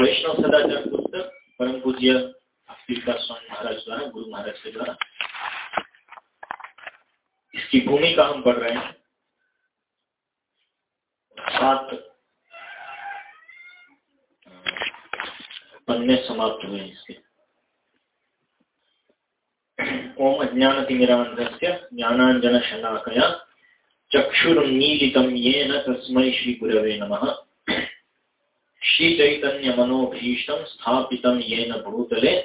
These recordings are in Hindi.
वैष्णव सदाचार पुस्तक, परम पूज्य स्वामी महाराज द्वारा, गुरु महाराज के द्वारा। इसकी भूमिका हम पढ़ रहे हैं। सात पन्ने समाप्त हुए इसके। ओम अज्ञानतिमिरान्धस्य ज्ञानाञ्जनशलाकया चक्षुरुन्मीलितं येन तस्मै श्रीगुरवे नमः। श्रीचैतन्यमनोभीष्टं स्थापितं येन भूतले,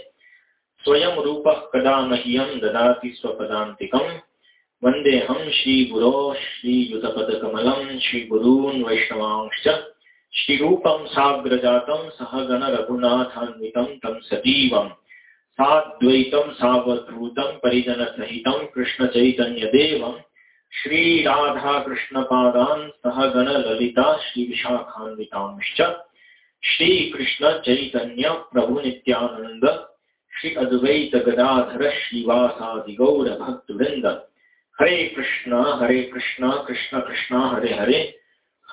स्वयं रूपः कदा मह्यं ददाति स्वपदान्तिकम् वन्देऽहं श्रीगुरो, श्रीयुतपदकमलं, श्रीगुरून् वैष्णवांश्च, श्रीरूपं साग्रजातं रघुनाथान्वितं तं सजीवम् साद्वैतं सावधूतं परिजनसहितं कृष्णचैतन्यदेवं। श्रीराधाकृष्णपादान् सहगण ललिता श्रीविशाखान्वितांश्च। श्रीकृष्णचैतन्य प्रभुनित्यानन्द श्री अद्वैत गदाधर श्रीवासादि गौर भक्तवृंद हरे कृष्ण हरे कृष्ण कृष्ण कृष्ण, हरे हरे।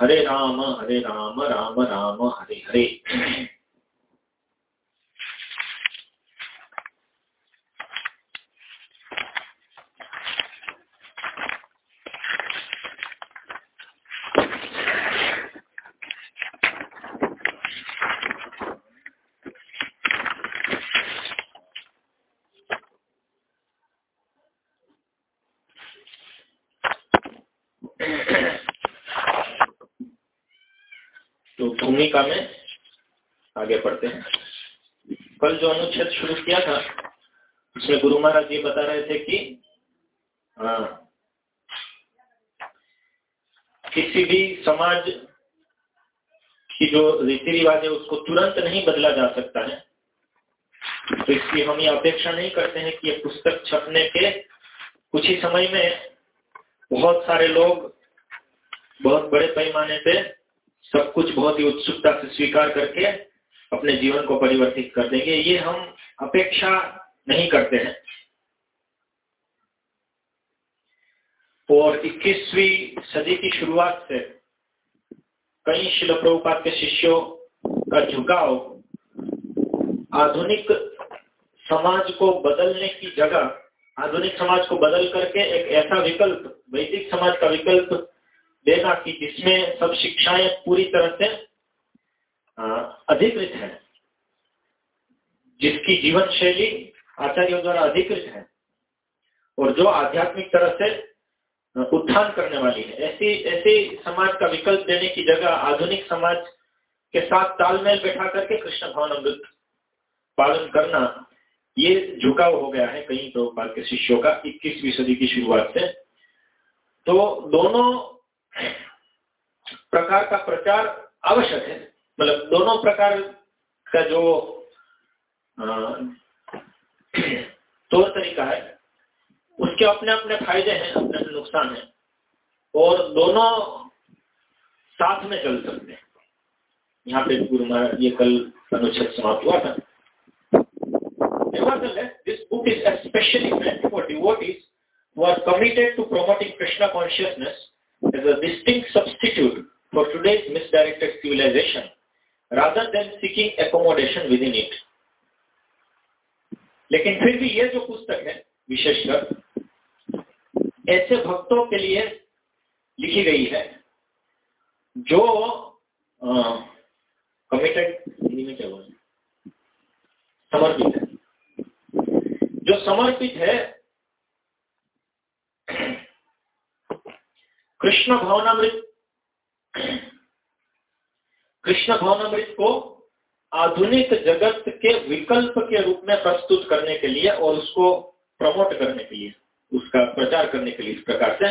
हरे राम हरे राम राम राम, हरे हरे। पढ़ते हैं। कल जो अनुच्छेद शुरू किया था उसमें गुरु महाराज ये बता रहे थे कि आ, किसी भी समाज की जो रीति रिवाज है उसको तुरंत नहीं बदला जा सकता है। तो इसकी हम ये अपेक्षा नहीं करते हैं कि ये पुस्तक छपने के कुछ ही समय में बहुत सारे लोग बहुत बड़े पैमाने पे सब कुछ बहुत ही उत्सुकता से स्वीकार करके अपने जीवन को परिवर्तित कर देंगे। ये हम अपेक्षा नहीं करते हैं। और 21वीं सदी की शुरुआत से कई शिल प्रभुपात के शिष्यों का झुकाव, आधुनिक समाज को बदलने की जगह, आधुनिक समाज को बदल करके एक ऐसा विकल्प, वैदिक समाज का विकल्प देना कि जिसमें सब शिक्षाएँ पूरी तरह से अधिकृत है। जिसकी जीवन शैली आचार्यों द्वारा अधिकृत है और जो आध्यात्मिक तरह से उत्थान करने वाली है। ऐसी ऐसी समाज का विकल्प देने की जगह आधुनिक समाज के साथ तालमेल बैठा करके कृष्ण भवन अमृत पालन करना, ये झुकाव हो गया है कई प्रभुपाल के शिष्यों का 21वीं सदी की शुरुआत से। तो दोनों प्रकार का प्रचार आवश्यक है। मतलब दोनों प्रकार का जो तौर तरीका है, उसके अपने अपने फ़ायदे हैं, अपने अपने नुकसान है, और दोनों साथ में चल सकते हैं। यहाँ पे गुरु महाराज, ये कल अनुच्छेद समाप्त हुआ था। This is especially committed to promoting Krishna consciousness as a distinct substitute for today's misdirected civilisation rather than seeking accommodation within it. लेकिन फिर भी ये जो पुस्तक है, विशेषकर, ऐसे भक्तों के लिए लिखी गई है, जो कमिटेड हिंदी में क्या समर्पित है जो समर्पित है, कृष्ण भवनामृत कृष्ण भवनामृत को आधुनिक जगत के विकल्प के रूप में प्रस्तुत करने के लिए और उसको प्रमोट करने के लिए, उसका प्रचार करने के लिए इस प्रकार से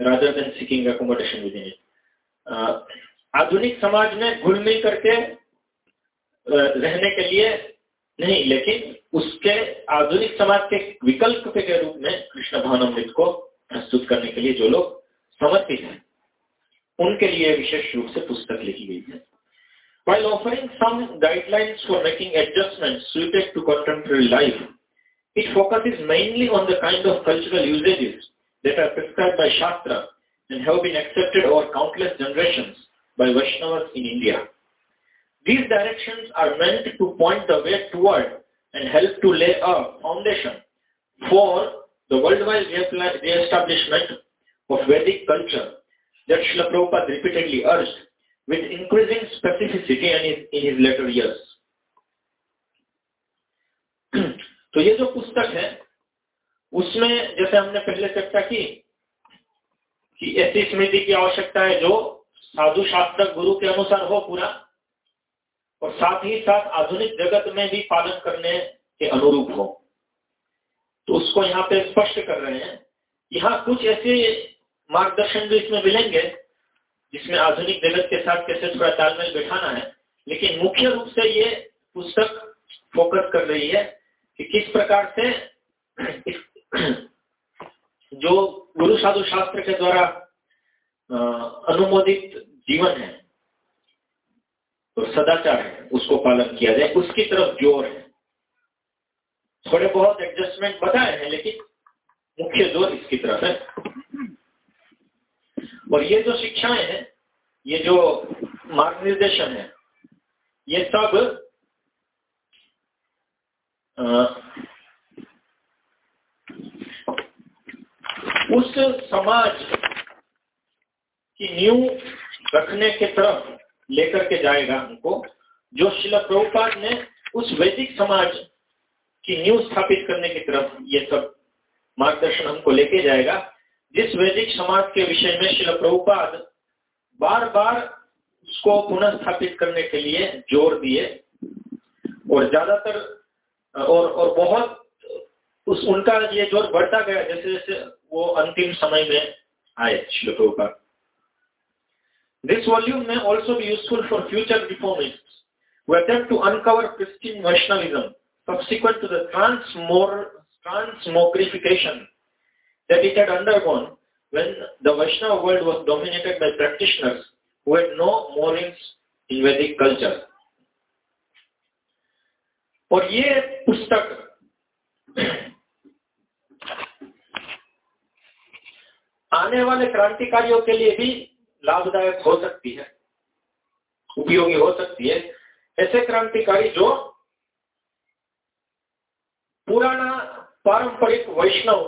rather than seeking accommodation it आधुनिक समाज में घुल मिल करके रहने के लिए नहीं, लेकिन उसके आधुनिक समाज के विकल्प के रूप में कृष्ण भावनामृत को प्रस्तुत करने के लिए जो लोग समर्पित हैं। उनके लिए विशेष रूप से पुस्तक लिखी गई है While offering some guidelines for making adjustments suited to contemporary life, it focuses mainly on the kind of cultural usages that are prescribed by Shastra and have been accepted over countless generations by Vaishnavas in India. These directions are meant to point the way toward and help to lay a foundation for the worldwide re-establishment of Vedic culture that Srila Prabhupada repeatedly urged with increasing specificity in his, in his later years. तो ये जो पुस्तक है उसमें जैसे हमने पहले चर्चा की कि ऐसी स्मृति की आवश्यकता है जो साधु शास्त्र गुरु के अनुसार हो पूरा और साथ ही साथ आधुनिक जगत में भी पालन करने के अनुरूप हो तो उसको यहाँ पे स्पष्ट कर रहे हैं यहाँ कुछ ऐसे मार्गदर्शन भी इसमें मिलेंगे, जिसमें आधुनिक जगत के साथ कैसे थोड़ा तालमेल बैठाना है। लेकिन मुख्य रूप से ये पुस्तक फोकस कर रही है कि किस प्रकार से इस जो गुरु साधु शास्त्र के द्वारा अनुमोदित जीवन है, और सदाचार है, उसको पालन किया जाए, उसकी तरफ़ ज़ोर है। थोड़े बहुत एडजस्टमेंट बताए हैं, लेकिन मुख्य ज़ोर इसकी तरफ़ है। और ये जो शिक्षाएँ हैं, ये जो मार्ग निर्देशन है, ये सब उस समाज की न्यू रखने के तरफ़ लेकर के जाएगा हमको, जो शिला प्रभुपाद ने उस वैदिक समाज की न्यू स्थापित करने की तरफ़ ये सब मार्गदर्शन हमको लेके जाएगा। जिस वैदिक समाज के विषय में शिल प्रभुपाद बार बार उसको पुनः स्थापित करने के लिए ज़ोर दिए और ज़्यादातर, और और बहुत उस, उनका ये ज़ोर बढ़ता गया, जैसे जैसे वो अंतिम समय में आए शिल प्रभुपाद। दिस वॉल्यूम में ऑल्सो भी useful for future reformist to uncover pristine Vaishnavism subsequent to the trans more transmogrification that it had undergone when the Vaishnava world was dominated by practitioners who had no moorings in Vedic culture. और ये पुस्तक आने वाले क्रांतिकारियों के लिए भी लाभदायक हो सकती है उपयोगी हो सकती है ऐसे क्रांतिकारी जो पुराना पारंपरिक वैष्णव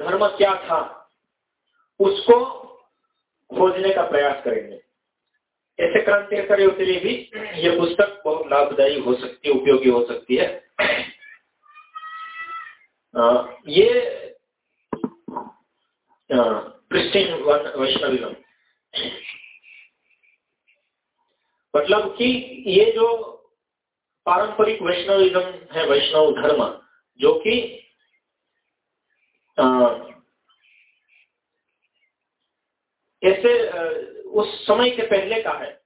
धर्म क्या था उसको खोजने का प्रयास करेंगे। ऐसे क्रांतिकारियों के लिए भी ये पुस्तक बहुत लाभदायी हो सकती है उपयोगी हो सकती है। आ, ये क्रिश्चियन वैष्णविज्म मतलब कि ये जो पारंपरिक वैष्णविज्म है वैष्णव धर्म जो कि ऐसे उस समय के पहले का है।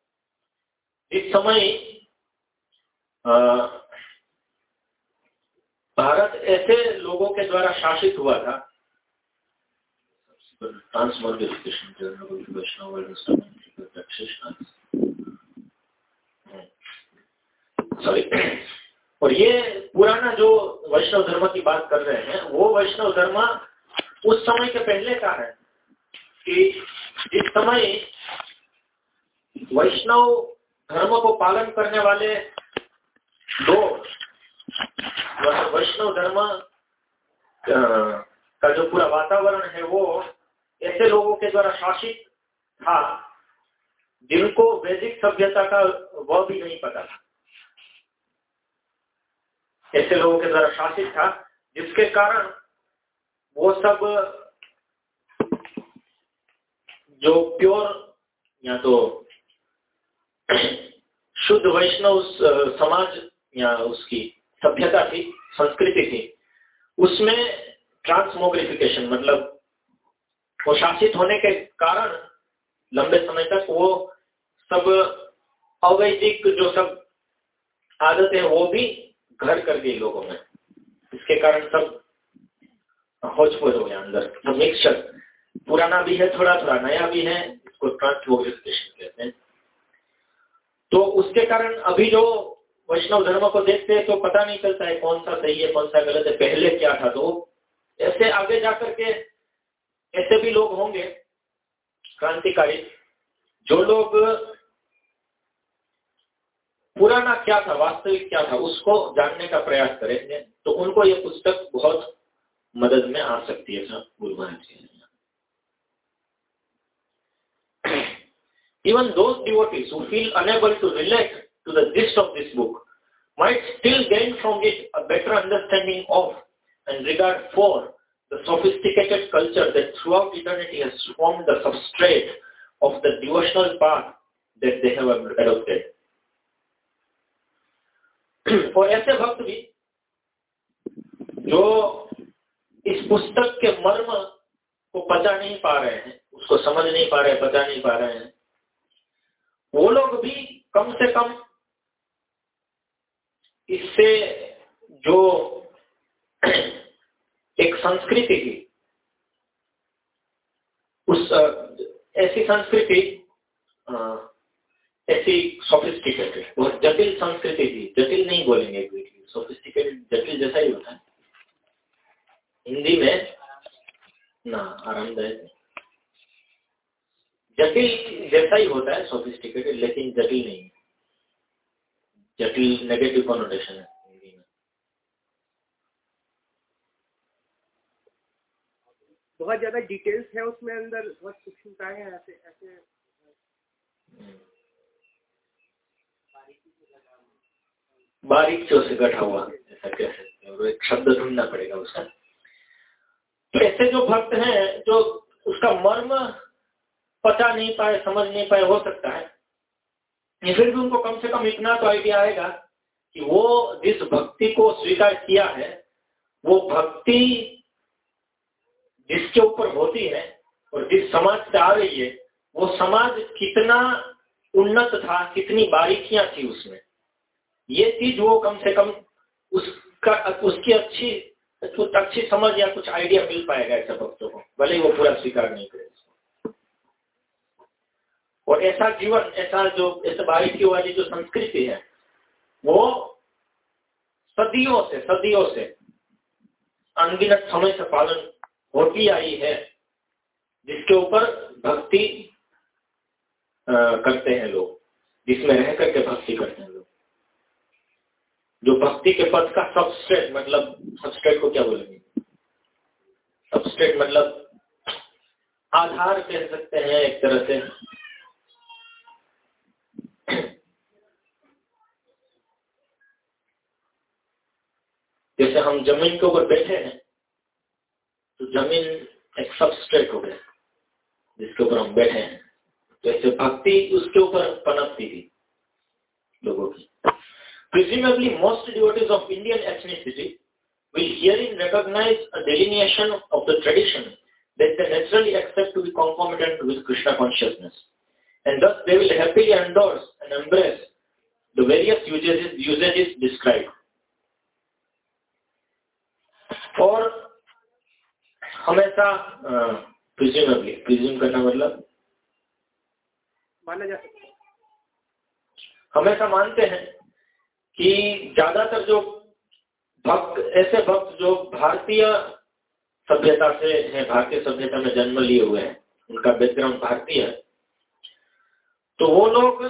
इस समय भारत ऐसे लोगों के द्वारा शासित हुआ था। सॉरी। और ये पुराना जो वैष्णव धर्म की बात कर रहे हैं, वो वैष्णव धर्म उस समय के पहले का है कि जिस समय वैष्णव धर्म को पालन करने वाले लोग वैष्णव धर्म का जो पूरा वातावरण है वो ऐसे लोगों के द्वारा शासित था, जिनको वैदिक सभ्यता का वह भी नहीं पता था। ऐसे लोगों के द्वारा शासित था, जिसके कारण वो सब जो प्योर या तो शुद्ध वैष्णव समाज या उसकी सभ्यता थी, संस्कृति थी, उसमें ट्रांसमोग्रिफिकेशन मतलब वो शासित होने के कारण लंबे समय तक वो सब अवैदिक जो सब आदतें वो भी घर कर दी लोगों में। इसके कारण सब होच हो गया अंदर। तो मिक्सचर पुराना भी है थोड़ा थोड़ा नया भी है, इसको ट्रांसमोग्रिफिकेशन कहते हैं। तो उसके कारण अभी जो वैष्णव धर्म को देखते हैं तो पता नहीं चलता है कौन सा सही है, कौन सा गलत है। पहले क्या था तो ऐसे आगे जाकर के ऐसे भी लोग होंगे, क्रांतिकारी, जो लोग पुराना क्या था, वास्तविक क्या था, उसको जानने का प्रयास करेंगे तो उनको ये पुस्तक बहुत मदद में आ सकती है, सर, गुरु महाराज के even those unable to relate to the theist of this book might still gain from it a better understanding of and regard for the sophisticated culture that throughout eternity form the substrate of the devotional part that they have और ऐसे भक्त भी जो इस पुस्तक के मर्म को पचा नहीं पा रहे हैं, उसको समझ नहीं पा रहे, पचा नहीं पा रहे हैं, वो लोग भी कम से कम इससे जो एक संस्कृति की, उस ऐसी संस्कृति ऐसी सोफिस्टिकेटेड बहुत जटिल संस्कृति थी जटिल नहीं बोलेंगे सोफिस्टिकेटेड जटिल जैसा ही होता है। हिंदी में ना आरामदायक जटिल जैसा ही होता है सोफिस्टिकेटेड लेकिन जटिल नहीं जटिल नेगेटिव कॉनोटेशन है हिंदी में। बहुत ज़्यादा डिटेल्स है उसमें अंदर बहुत सूक्ष्मताएँ हैं ऐसे ऐसे। बारीकियों से उसे गठा हुआ, ऐसा कह सकते हैं एक शब्द ढूंढना पड़ेगा उसका तो ऐसे जो भक्त हैं, जो उसका मर्म पता नहीं पाए, समझ नहीं पाए, हो सकता है। फिर भी उनको कम से कम इतना तो आइडिया आएगा कि वो जिस भक्ति को स्वीकार किया है, वो भक्ति जिसके ऊपर होती है और जिस समाज से आ रही है, वो समाज कितना उन्नत था, कितनी बारीकियाँ थी उसमें। ये चीज़ वो कम से कम उसका, उसकी अच्छी, कुछ अच्छी समझ या कुछ आइडिया मिल पाएगा ऐसे भक्तों को, भले ही वो पूरा स्वीकार नहीं करे और ऐसा जीवन, ऐसा जो, ऐसे बारीकी वाली जो संस्कृति है, वो सदियों से सदियों से अनगिनत समय से पालन होती आई है, जिसके ऊपर भक्ति करते हैं लोग। जिसमें रह करके भक्ति करते हैं लोग। जो भक्ति के पद का सबस्ट्रेट मतलब सबस्ट्रेट को क्या बोलेंगे? सबस्ट्रेट मतलब आधार कह सकते हैं एक तरह से। जैसे हम ज़मीन के ऊपर बैठे हैं तो ज़मीन एक सबस्ट्रेट हो गया, जिसके ऊपर हम बैठे हैं। तो ऐसे भक्ति उसके ऊपर पनपती थी लोगों की Presumably, most devotees of Indian ethnicity will herein recognize a delineation of the tradition that they naturally accept to be concomitant with Krishna consciousness. And thus they will happily endorse and embrace the various usages, usages described. और हमेशा प्रिज्यूमेबली प्रिज्यूम करना मतलब माना जा सकता हमेशा मानते हैं कि ज़्यादातर जो भक्त, ऐसे भक्त जो भारतीय सभ्यता से हैं, भारतीय सभ्यता में जन्म लिए हुए हैं, उनका बैकग्राउंड भारतीय है तो वो लोग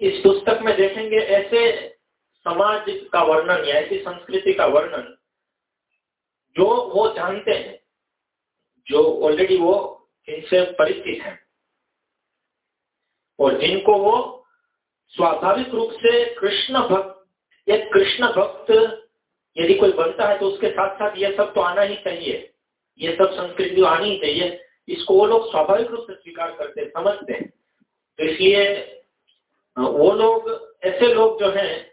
इस पुस्तक में देखेंगे ऐसे समाज का वर्णन या ऐसी संस्कृति का वर्णन जो वो जानते हैं, जो ऑलरेडी वो इनसे परिचित हैं। और जिनको वो स्वाभाविक रूप से कृष्ण भक्त एक कृष्ण भक्त यदि कोई बनता है तो उसके साथ साथ ये सब तो आना ही चाहिए। ये सब संस्कृति आनी ही चाहिए। इसको वो लोग स्वाभाविक रूप से स्वीकार करते समझते हैं। तो इसलिए वो लोग, ऐसे लोग जो हैं,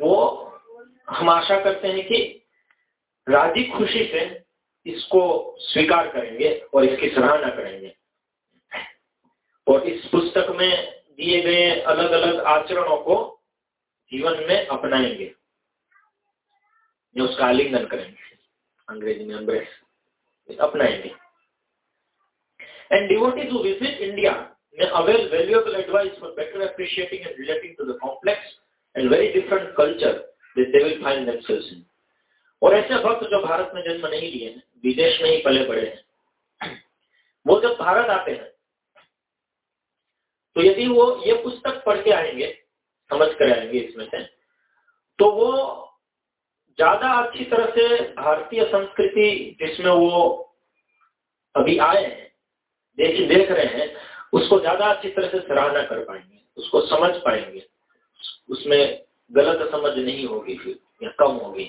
वो हम आशा करते हैं कि राज़ी खुशी से इसको स्वीकार करेंगे और इसकी सराहना करेंगे। और इस पुस्तक में दिए गए अलग अलग आचरणों को जीवन में अपनाएँगे। उसका आलिंगन करेंगे। अंग्रेज़ी में अंग्रेज़। अपनाएँगे। And devotee to visit India में avail valuable advice for better appreciating and relating to the complex and very different culture और ऐसे भक्त जो भारत में जन्म नहीं लिए हैं, विदेश में ही पले पड़े हैं, वो जब भारत आते हैं तो यदि वो ये पुस्तक पढ़ के आएँगे, समझ कर आएँगे इसमें से तो वो ज़्यादा अच्छी तरह से भारतीय संस्कृति जिसमें वो अभी आए हैं, देख देख रहे हैं, उसको ज़्यादा अच्छी तरह से सराहना कर पाएँगे, उसको समझ पाएँगे, उसमें गलत समझ नहीं होगी फिर, या कम होगी,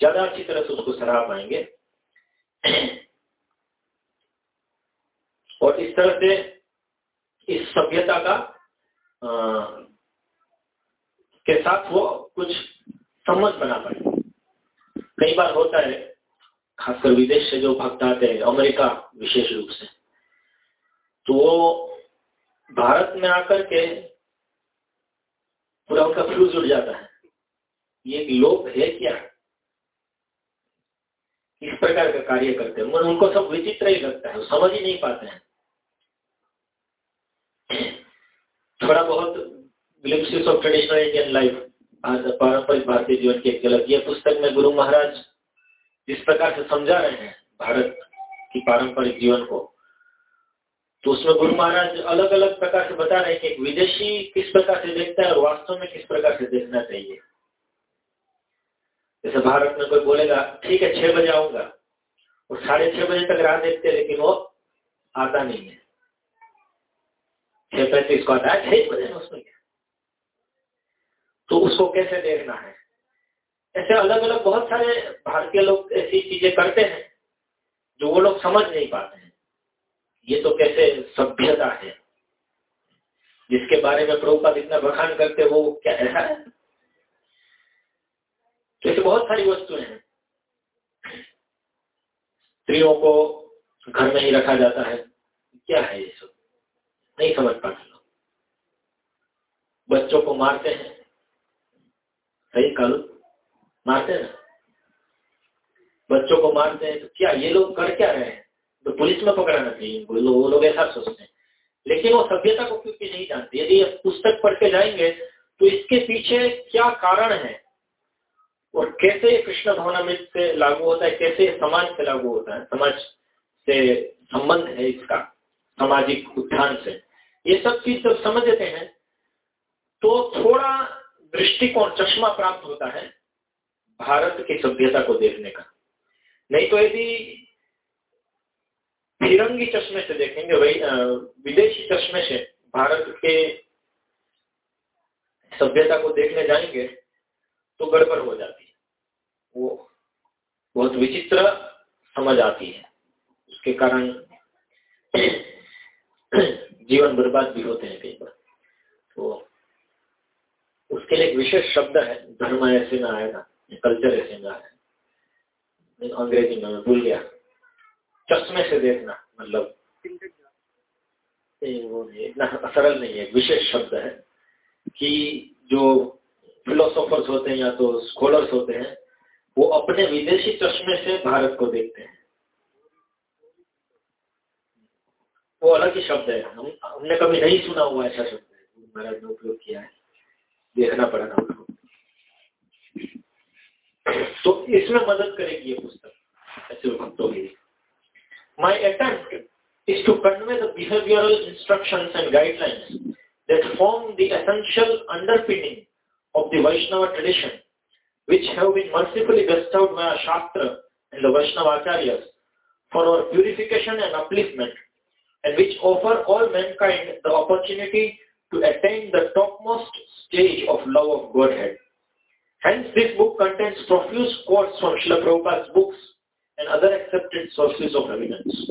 ज़्यादा अच्छी तरह से उसको सराह पाएँगे। और इस तरह से इस सभ्यता का आ, के साथ वो कुछ समझ बना पाए। कई बार होता है खासकर विदेश से जो भक्त आते हैं अमेरिका विशेष रूप से तो वो भारत में आकर के पूरा उनका फ्यूज उड़ जाता है। ये लोग है क्या? इस प्रकार का कार्य करते हैं? उनको सब विचित्र ही लगता है समझ ही नहीं पाते हैं। थोड़ा बहुत glimpses of traditional Indian life पारंपरिक भारतीय जीवन की एक झलक ये पुस्तक में गुरु महाराज जिस प्रकार से समझा रहे हैं भारत की पारंपरिक जीवन को तो उसमें गुरु महाराज अलग अलग प्रकार से बता रहे हैं कि एक विदेशी किस प्रकार से देखता है और वास्तव में किस प्रकार से देखना चाहिए। जैसे भारत में कोई बोलेगा, ठीक है, छह बजे आऊँगा। और साढ़े छह बजे तक राह देखते लेकिन वो आता नहीं है। छह पैंतीस को है छह उसमें तो उसको कैसे देखना है? ऐसे अलग अलग बहुत सारे भारतीय लोग ऐसी चीज़ें करते हैं, जो वो लोग समझ नहीं पाते हैं। ये तो कैसे सभ्यता है? जिसके बारे में प्रभुपाद इतना बखान करते वो क्या ऐसा है? तो ऐसे बहुत सारी वस्तुएँ हैं। स्त्रियों को घर में ही रखा जाता है। क्या है ये सब? नहीं समझ पाते लोग। बच्चों को मारते हैं। सही कल? मारते हैं बच्चों को मारते हैं तो क्या ये लोग कर क्या रहे हैं? तो पुलिस में पकड़ाना चाहिए वो लोग वो लोग ऐसा सोचते हैं। लेकिन वो सभ्यता को क्योंकि नहीं जानते? यदि पुस्तक पढ़ के जाएँगे तो इसके पीछे क्या कारण है? और कैसे कृष्ण भावनामृत से लागू होता है? कैसे समाज से लागू होता है? समाज से संबंध है इसका? सामाजिक उत्थान से। ये सब चीज़ जब समझ लेते हैं तो थोड़ा दृष्टिकोण, चश्मा प्राप्त होता है भारत की सभ्यता को देखने का। नहीं तो यदि फिरंगी चश्मे से देखेंगे, वही विदेशी चश्मे से भारत के सभ्यता को देखने जाएँगे तो गड़बड़ हो जाती है। वो बहुत विचित्र समझ आती है। उसके कारण जीवन बर्बाद भी होते हैं कई बार। तो उसके लिए एक विशेष शब्द है, धर्म ऐसे में आएगा कल्चर ऐसे में आएगा अंग्रेज़ी में भूल गया। चश्मे से देखना मतलब। वो नहीं, इतना सरल नहीं है विशेष शब्द है कि जो फिलोसोफर्स होते हैं या तो स्कॉलर्स होते हैं, वो अपने विदेशी चश्मे से भारत को देखते हैं। वो अलग ही शब्द है हम हमने कभी नहीं सुना हुआ ऐसा शब्द है गुरु महाराज ने उपयोग किया है देखना पड़ेगा उसको तो इसमें मदद करेगी ये पुस्तक ऐसे भक्तों के लिए My attempt is to convey the behavioral instructions and guidelines that form the essential underpinning of the Vaishnava tradition, which have been mercifully bestowed by our Shastra and the Vaishnava Acharyas for our purification and upliftment, and which offer all mankind the opportunity to attain the topmost stage of love of Godhead. Hence, this book contains profuse quotes from Srila Prabhupada's books and other accepted sources of evidence.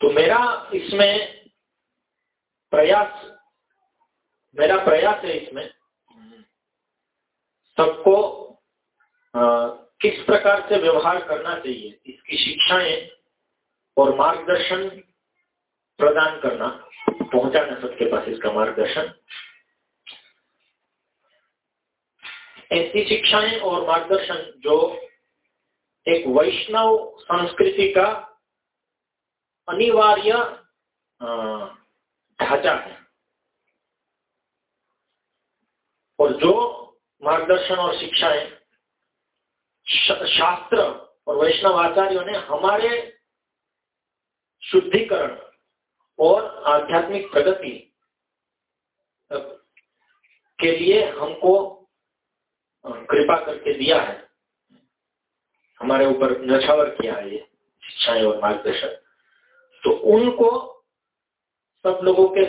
तो मेरा इसमें प्रयास मेरा प्रयास है इसमें सबको किस प्रकार से व्यवहार करना चाहिए, इसकी शिक्षाएँ और मार्गदर्शन प्रदान करना, पहुंचाना सबके पास इसका मार्गदर्शन। ऐसी शिक्षाएँ और मार्गदर्शन जो एक वैष्णव संस्कृति का अनिवार्य ढांचा है। और जो मार्गदर्शन और शिक्षाएँ शास्त्र और वैष्णव आचार्यों ने हमारे शुद्धिकरण और आध्यात्मिक प्रगति के लिए हमको कृपा करके दिया है। हमारे ऊपर नछावर किया है ये शिक्षाएँ और मार्गदर्शन। तो उनको सब लोगों के,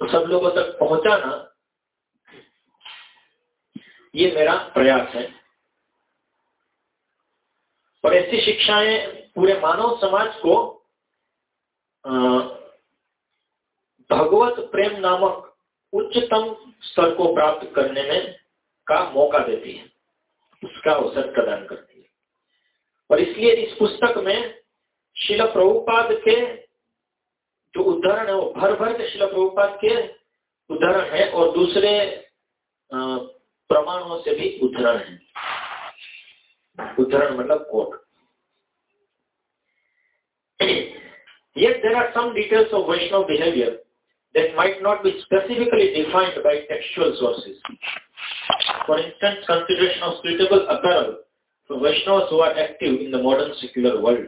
सब लोगों तक पहुंचाना ये मेरा प्रयास है। और ऐसी शिक्षाएँ पूरे मानव समाज को भगवत प्रेम नामक उच्चतम स्तर को प्राप्त करने में का मौका देती है। उसका अवसर प्रदान करती है। और इसलिए इस पुस्तक में शिल प्रभुपाद के जो उदाहरण है, वो भर भर के शिल प्रभुपाद के उदाहरण है और दूसरे प्रमाणों से भी उदाहरण है उदाहरण मतलब quote Yet there are some details of Vaishnava behavior that might not be specifically defined by textual sources. For instance, consideration of suitable apparel for Vaishnavas who are active in the modern secular world.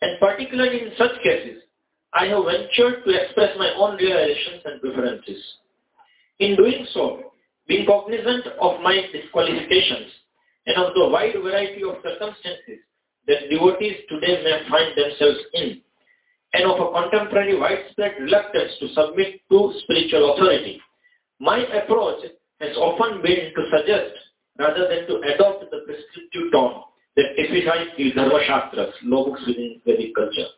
And particularly in such cases, I have ventured to express my own realizations and preferences. In doing so, being cognizant of my disqualifications and of the wide variety of circumstances that devotees today may find themselves in, and of a contemporary widespread reluctance to submit to spiritual authority, my approach has often been to suggest rather than to adopt the prescriptive tone that typifies the Dharma Shastras, books within Vedic culture.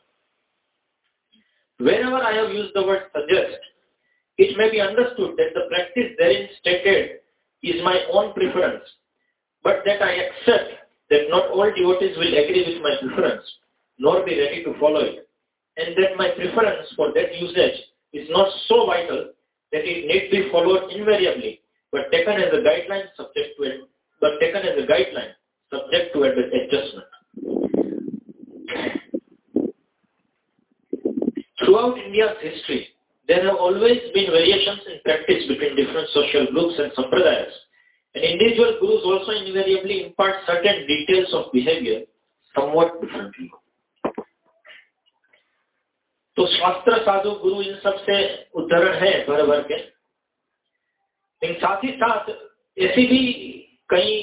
Wherever I have used the word suggest, it may be understood that the practice therein stated is my own preference, but that I accept that not all devotees will agree with my preference, nor be ready to follow it, and that my preference for that usage is not so vital that it need be followed invariably, but taken as a guideline subject to but taken as a guideline subject to adjustment. Throughout India's history, there have always been variations in practice between different social groups and sampradayas. And individual gurus also invariably impart certain details of behavior somewhat differently. तो शास्त्र साधु गुरु इन सबसे उदाहरण है भर भर के लेकिन साथ ही साथ ऐसी भी कई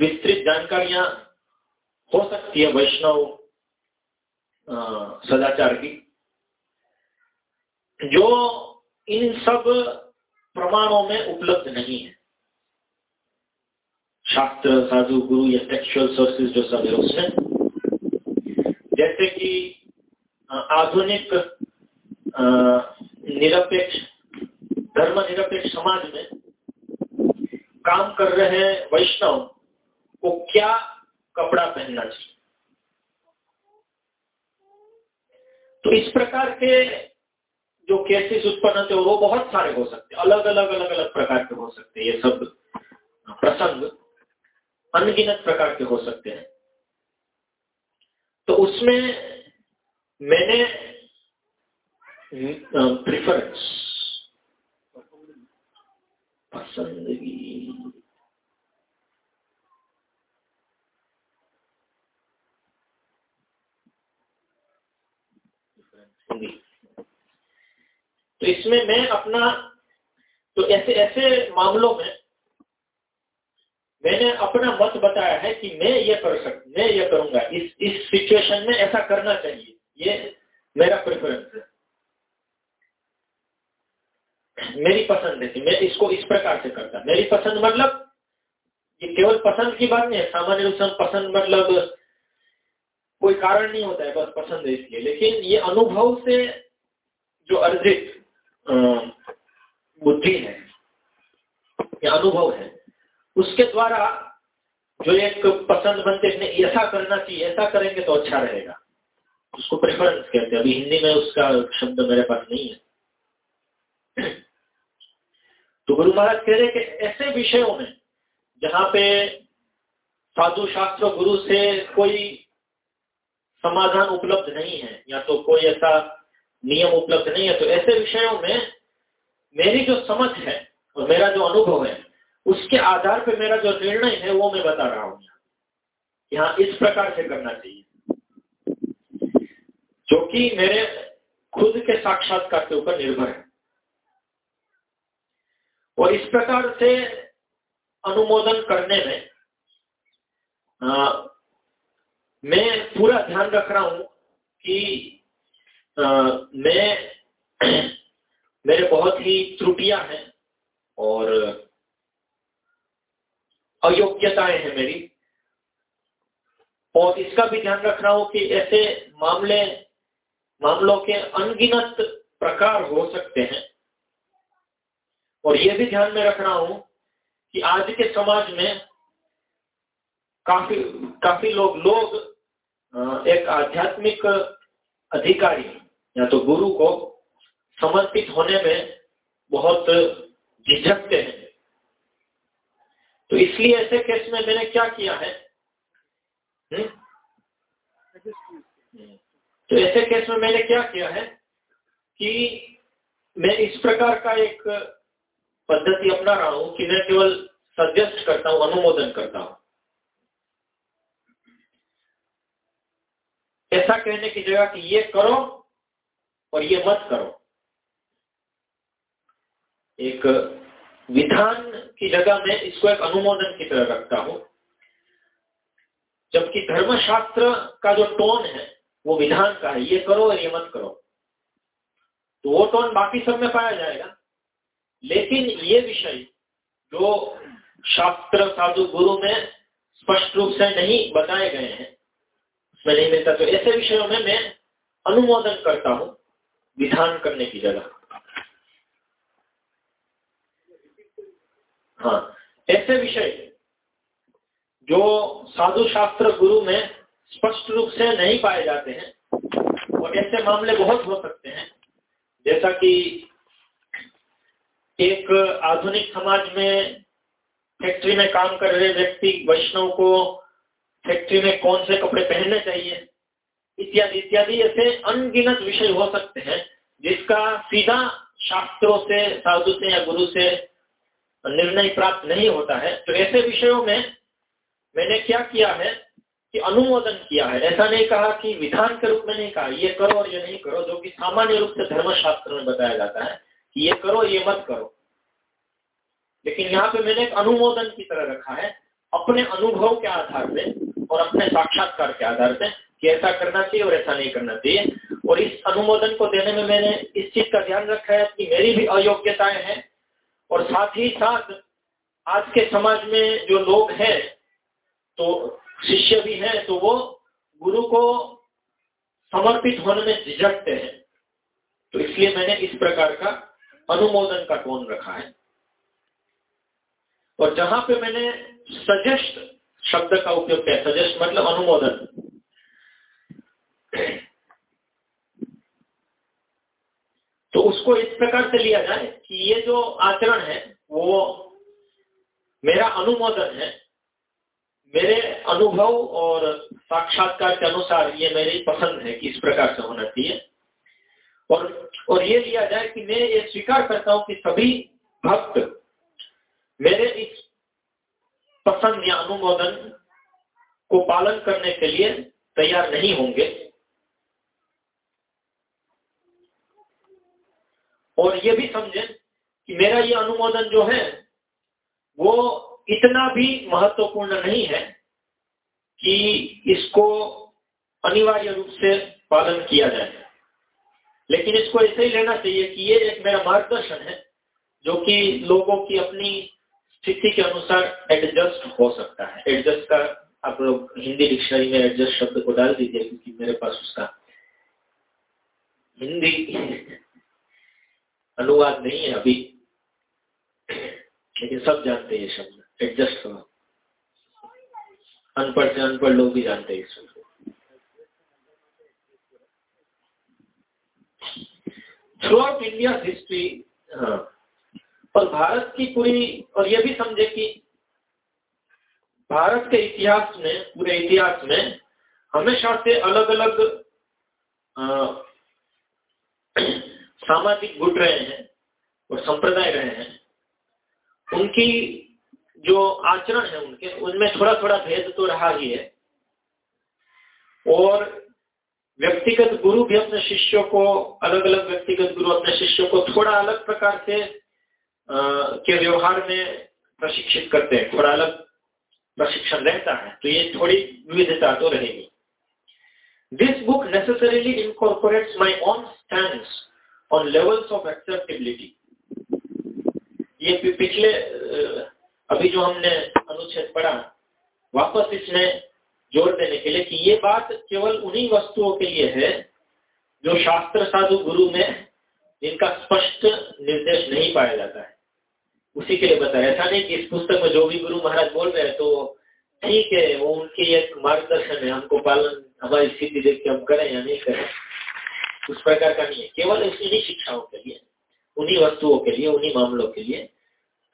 विस्तृत जानकारियाँ हो सकती है वैष्णव सदाचार की जो इन सब प्रमाणों में उपलब्ध नहीं है। शास्त्र, साधु, गुरु, या टेक्चुअल सोर्सेज जो सब है उसमें जैसे कि आधुनिक निरपेक्ष धर्म निरपेक्ष समाज में काम कर रहे वैष्णव को क्या कपड़ा पहनना चाहिए? तो इस प्रकार के जो केसेस उत्पन्न होते वो बहुत सारे हो सकते हैं। अलग अलग अलग अलग प्रकार के हो सकते हैं। ये सब प्रसंग, अनगिनत प्रकार के हो सकते हैं। तो उसमें मैंने प्रिफरेंस पसंदगी तो इसमें मैं अपना तो ऐसे ऐसे मामलों में मैंने अपना मत बताया है कि मैं ये कर सक, मैं ये करूँगा। इस इस सिचुएशन में ऐसा करना चाहिए। ये मेरा प्रेफरेंस है। मेरी पसंद है कि मैं इसको इस प्रकार से करता। मेरी पसंद मतलब ये केवल पसंद की बात नहीं है, सामान्य रूप से पसंद मतलब कोई कारण नहीं होता है, बस पसंद है इसलिए। लेकिन ये अनुभव से जो अर्जित बुद्धि है, या अनुभव है, उसके द्वारा जो एक पसंद बनते हैं, ऐसा करना चाहिए, ऐसा करेंगे तो अच्छा रहेगा। उसको प्रेफरेंस कहते हैं। अभी हिंदी में उसका शब्द मेरे पास नहीं है। तो गुरु महाराज कह रहे कि ऐसे विषयों में, जहाँ पे साधु शास्त्र गुरु से कोई समाधान उपलब्ध नहीं है, या तो कोई ऐसा नियम उपलब्ध नहीं है तो ऐसे विषयों में मेरी जो समझ है और मेरा जो अनुभव है उसके आधार पर मेरा जो निर्णय है वो मैं बता रहा हूँ यहाँ इस प्रकार से करना चाहिए। जो कि मेरे खुद के साक्षात्कार के ऊपर निर्भर है। और इस प्रकार से अनुमोदन करने में आ, मैं पूरा ध्यान रख रहा हूँ कि मैं, मेरे बहुत ही त्रुटियाँ हैं और अयोग्यताएँ हैं मेरी। और इसका भी ध्यान रख रहा हूँ कि ऐसे मामले, मामलों के अनगिनत प्रकार हो सकते हैं। और यह भी ध्यान में रख रहा हूँ कि आज के समाज में काफ़ी काफ़ी लोग लोग एक आध्यात्मिक अधिकारी या तो गुरु को समर्पित होने में बहुत झिझकते हैं। तो इसलिए ऐसे केस में मैंने क्या किया है? हुँ? तो ऐसे केस में मैंने क्या किया है कि मैं इस प्रकार का एक पद्धति अपना रहा हूँ कि मैं केवल सजेस्ट करता हूँ, अनुमोदन करता हूँ। ऐसा कहने की जगह कि ये करो और ये मत करो। एक विधान की जगह में इसको एक अनुमोदन की तरह रखता हूँ। जबकि धर्मशास्त्र का जो टोन है, वो विधान का है। ये करो और ये मत करो। तो वो टोन बाकी सब में पाया जाएगा। लेकिन ये विषय जो शास्त्र, साधु, गुरु में स्पष्ट रूप से नहीं बताए गए हैं, उसमें नहीं मिलता। तो ऐसे विषयों में मैं अनुमोदन करता हूँ। विधान करने की जगह। हाँ ऐसे विषय जो साधु शास्त्र गुरु में स्पष्ट रूप से नहीं पाए जाते हैं, और ऐसे मामले बहुत हो सकते हैं, जैसा कि एक आधुनिक समाज में फैक्ट्री में काम कर रहे व्यक्ति वैष्णव को फैक्ट्री में कौन से कपड़े पहनने चाहिए? इत्यादि इत्यादि ऐसे अनगिनत विषय हो सकते हैं, जिसका सीधा शास्त्रों से, साधु से या गुरु से निर्णय प्राप्त नहीं होता है। तो ऐसे विषयों में मैंने क्या किया है कि अनुमोदन किया है। ऐसा नहीं कहा कि विधान के रूप में नहीं कहा, ये करो और ये नहीं करो, जो कि सामान्य रूप से धर्मशास्त्र में बताया जाता है कि ये करो, ये मत करो। लेकिन यहाँ पे मैंने एक अनुमोदन की तरह रखा है, अपने अनुभव के आधार पे। और अपने साक्षात्कार के आधार से कि ऐसा करना चाहिए और ऐसा नहीं करना चाहिए। और इस अनुमोदन को देने में मैंने इस चीज़ का ध्यान रखा है कि मेरी भी अयोग्यताएँ हैं और साथ ही साथ आज के समाज में जो लोग हैं तो शिष्य भी हैं तो वो गुरु को समर्पित होने में झिझकते हैं। तो इसलिए मैंने इस प्रकार का अनुमोदन का टोन रखा है। और जहाँ पे मैंने सजेस्ट शब्द का उपयोग किया सजेस्ट मतलब अनुमोदन। तो उसको इस प्रकार से लिया जाए कि ये जो आचरण है, वो मेरा अनुमोदन है, मेरे अनुभव और साक्षात्कार के अनुसार ये मेरी पसंद है कि इस प्रकार से होना चाहिए। और और ये लिया जाए कि मैं ये स्वीकार करता हूँ कि सभी भक्त मेरे इस पसंद या अनुमोदन को पालन करने के लिए तैयार नहीं होंगे। और ये भी समझें कि मेरा ये अनुमोदन जो है, वो इतना भी महत्वपूर्ण नहीं है कि इसको अनिवार्य रूप से पालन किया जाए। लेकिन इसको ऐसे ही लेना चाहिए कि ये एक मेरा मार्गदर्शन है, जो कि लोगों की अपनी स्थिति के अनुसार एडजस्ट हो सकता है। एडजस्ट का आप लोग हिंदी डिक्शनरी में एडजस्ट शब्द को डाल दीजिए, क्योंकि मेरे पास उसका हिंदी अनुवाद नहीं है अभी। लेकिन सब जानते हैं शब्द। एडजस्ट करो। अनपढ़ से अनपढ़ लोग भी जानते हैं इस शब्द थ्रू आउट इंडिया हिस्ट्री हाँ और भारत की पूरी, और ये भी समझे कि भारत के इतिहास में, पूरे इतिहास में हमेशा से अलग अलग सामाजिक गुट रहे हैं और संप्रदाय रहे हैं। उनकी जो आचरण है उनके, उनमें थोड़ा थोड़ा भेद तो रहा ही है। और व्यक्तिगत गुरु भी अपने शिष्यों को अलग अलग व्यक्तिगत गुरु अपने शिष्यों को थोड़ा अलग प्रकार से के व्यवहार में प्रशिक्षित करते हैं, थोड़ा अलग प्रशिक्षण रहता है तो ये थोड़ी विविधता तो रहेगी। This book necessarily incorporates my own stand on levels of acceptability ये पिछले अभी जो हमने अनुच्छेद पढ़ा, वापस इसमें ज़ोर देने के लिए कि ये बात केवल उन्हीं वस्तुओं के लिए है, जो शास्त्र साधु गुरु में जिनका स्पष्ट निर्देश नहीं पाया जाता है। उसी के लिए बताया ऐसा नहीं कि इस पुस्तक में जो भी गुरु महाराज बोल रहे हैं तो ठीक है, वो उनकी एक मार्गदर्शन है, हमको पालन, हमारी स्थिति देख के हम करें या नहीं करें, उस प्रकार का नहीं है केवल उन्हीं शिक्षाओं के लिए, उन्हीं वस्तुओं के लिए, उन्हीं मामलों के लिए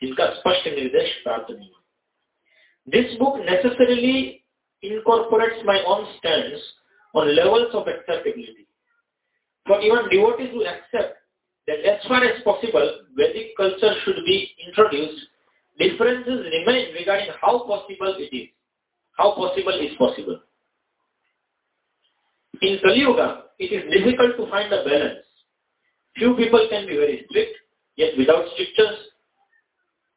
जिनका स्पष्ट निर्देश प्राप्त नहीं है this book necessarily incorporates my own stance on levels of acceptability. For even devotees who accept that as far as possible, Vedic culture should be introduced, differences remain regarding how possible it is. How possible is possible. In Kali Yuga, it is difficult to find a balance. Few people can be very strict, yet without strictures.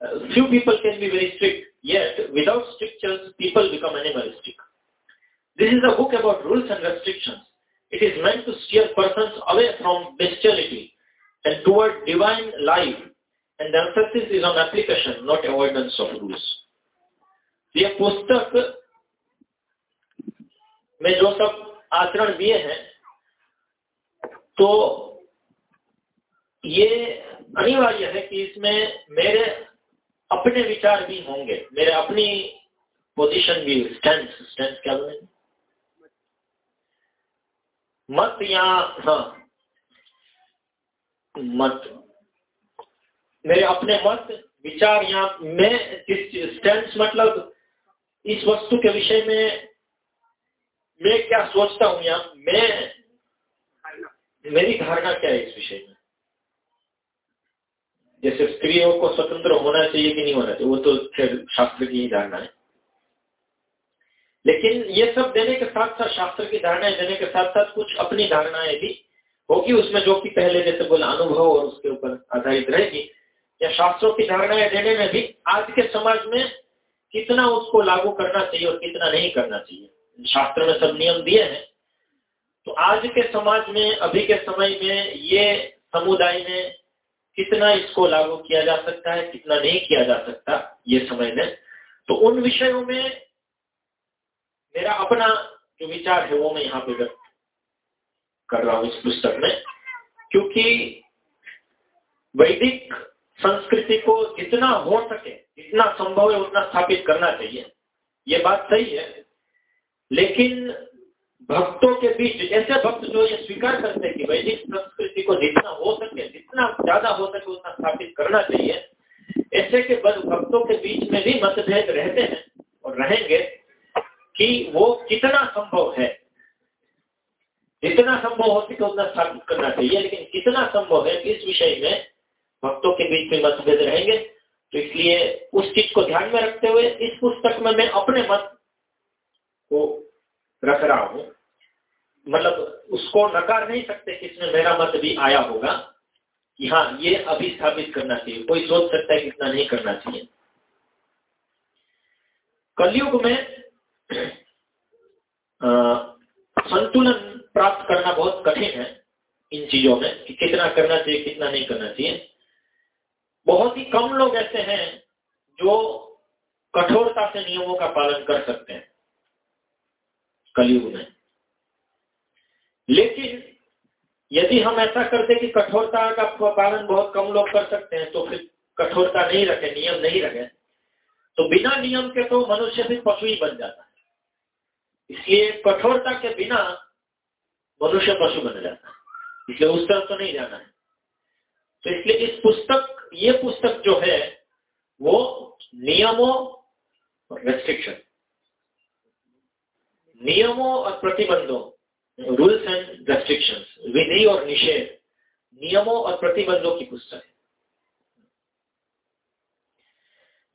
Uh, few people can be very strict, Yet, without strictures, people become animalistic. This is a book about rules and restrictions. It is meant to steer persons away from bestiality and toward divine life. And the emphasis is on application, not avoidance of rules. ये पुस्तक में जो सब आचरण दिए हैं तो ये अनिवार्य है कि इसमें मेरे अपने विचार भी होंगे मेरे अपनी पोजीशन भी स्टैंड स्टैंड क्या बोलेंगे मत या हाँ मत। मेरे अपने मत, विचार या मैं स्टैंड मतलब इस वस्तु के विषय में, मैं क्या सोचता हूँ या मैं, मेरी धारणा क्या है इस विषय में? जैसे स्त्रियों को स्वतंत्र होना चाहिए कि नहीं होना चाहिए, वो तो फिर शास्त्र की ही धारणा है। लेकिन ये सब देने के साथ साथ शास्त्र की धारणाएँ देने के साथ साथ कुछ अपनी धारणाएँ भी होगी उसमें जो कि पहले जैसे बोला, अनुभव और उसके ऊपर आधारित रहेगी। या शास्त्रों की धारणाएँ देने में भी आज के समाज में कितना उसको लागू करना चाहिए और कितना नहीं करना चाहिए। शास्त्र में सब नियम दिए हैं। तो आज के समाज में, अभी के समय में, ये समुदाय में कितना इसको लागू किया जा सकता है, कितना नहीं किया जा सकता, ये समय में। तो उन विषयों में मेरा अपना जो विचार है वो मैं यहाँ पे व्यक्त कर रहा हूँ इस पुस्तक में, क्योंकि वैदिक संस्कृति को जितना हो सके, जितना संभव है उतना स्थापित करना चाहिए। ये बात सही है, लेकिन भक्तों के बीच, ऐसे भक्त जो ये स्वीकार करते हैं कि वैदिक संस्कृति को जितना हो सके, जितना ज़्यादा हो सके उतना स्थापित करना चाहिए, ऐसे के भक्तों के बीच में भी मतभेद रहते हैं और रहेंगे कि वो कितना संभव है। जितना संभव हो सके उतना स्थापित करना चाहिए, लेकिन कितना संभव है इस विषय में भक्तों के बीच में मतभेद रहेंगे। तो इसलिए उस चीज़ को ध्यान में रखते हुए इस पुस्तक में मैं अपने मत को रख रहा हूँ। मतलब उसको नकार नहीं सकते कि इसमें मेरा मत भी आया होगा कि हाँ ये अभी स्थापित करना चाहिए। कोई सोच सकता है कि इतना नहीं करना चाहिए। कलयुग में संतुलन प्राप्त करना बहुत कठिन है इन चीज़ों में कि कितना करना चाहिए, कितना नहीं करना चाहिए। बहुत ही कम लोग ऐसे हैं जो कठोरता से नियमों का पालन कर सकते हैं, कलयुग में। लेकिन यदि हम ऐसा करते कि कठोरता का पालन बहुत कम लोग कर सकते हैं तो फिर कठोरता नहीं रखे, नियम नहीं रखे तो बिना नियम के तो मनुष्य भी पशु ही बन जाता है। इसलिए कठोरता के बिना मनुष्य पशु बन जाता है। इसलिए उस तरफ़ तो नहीं जाना है। तो इसलिए इस पुस्तक, ये पुस्तक जो है, वो नियमों और रेस्ट्रिक्शन नियमों और प्रतिबंधों रूल्स एंड रेस्ट्रिक्शन विधि और निषेध, नियमों और प्रतिबंधों की पुस्तक है।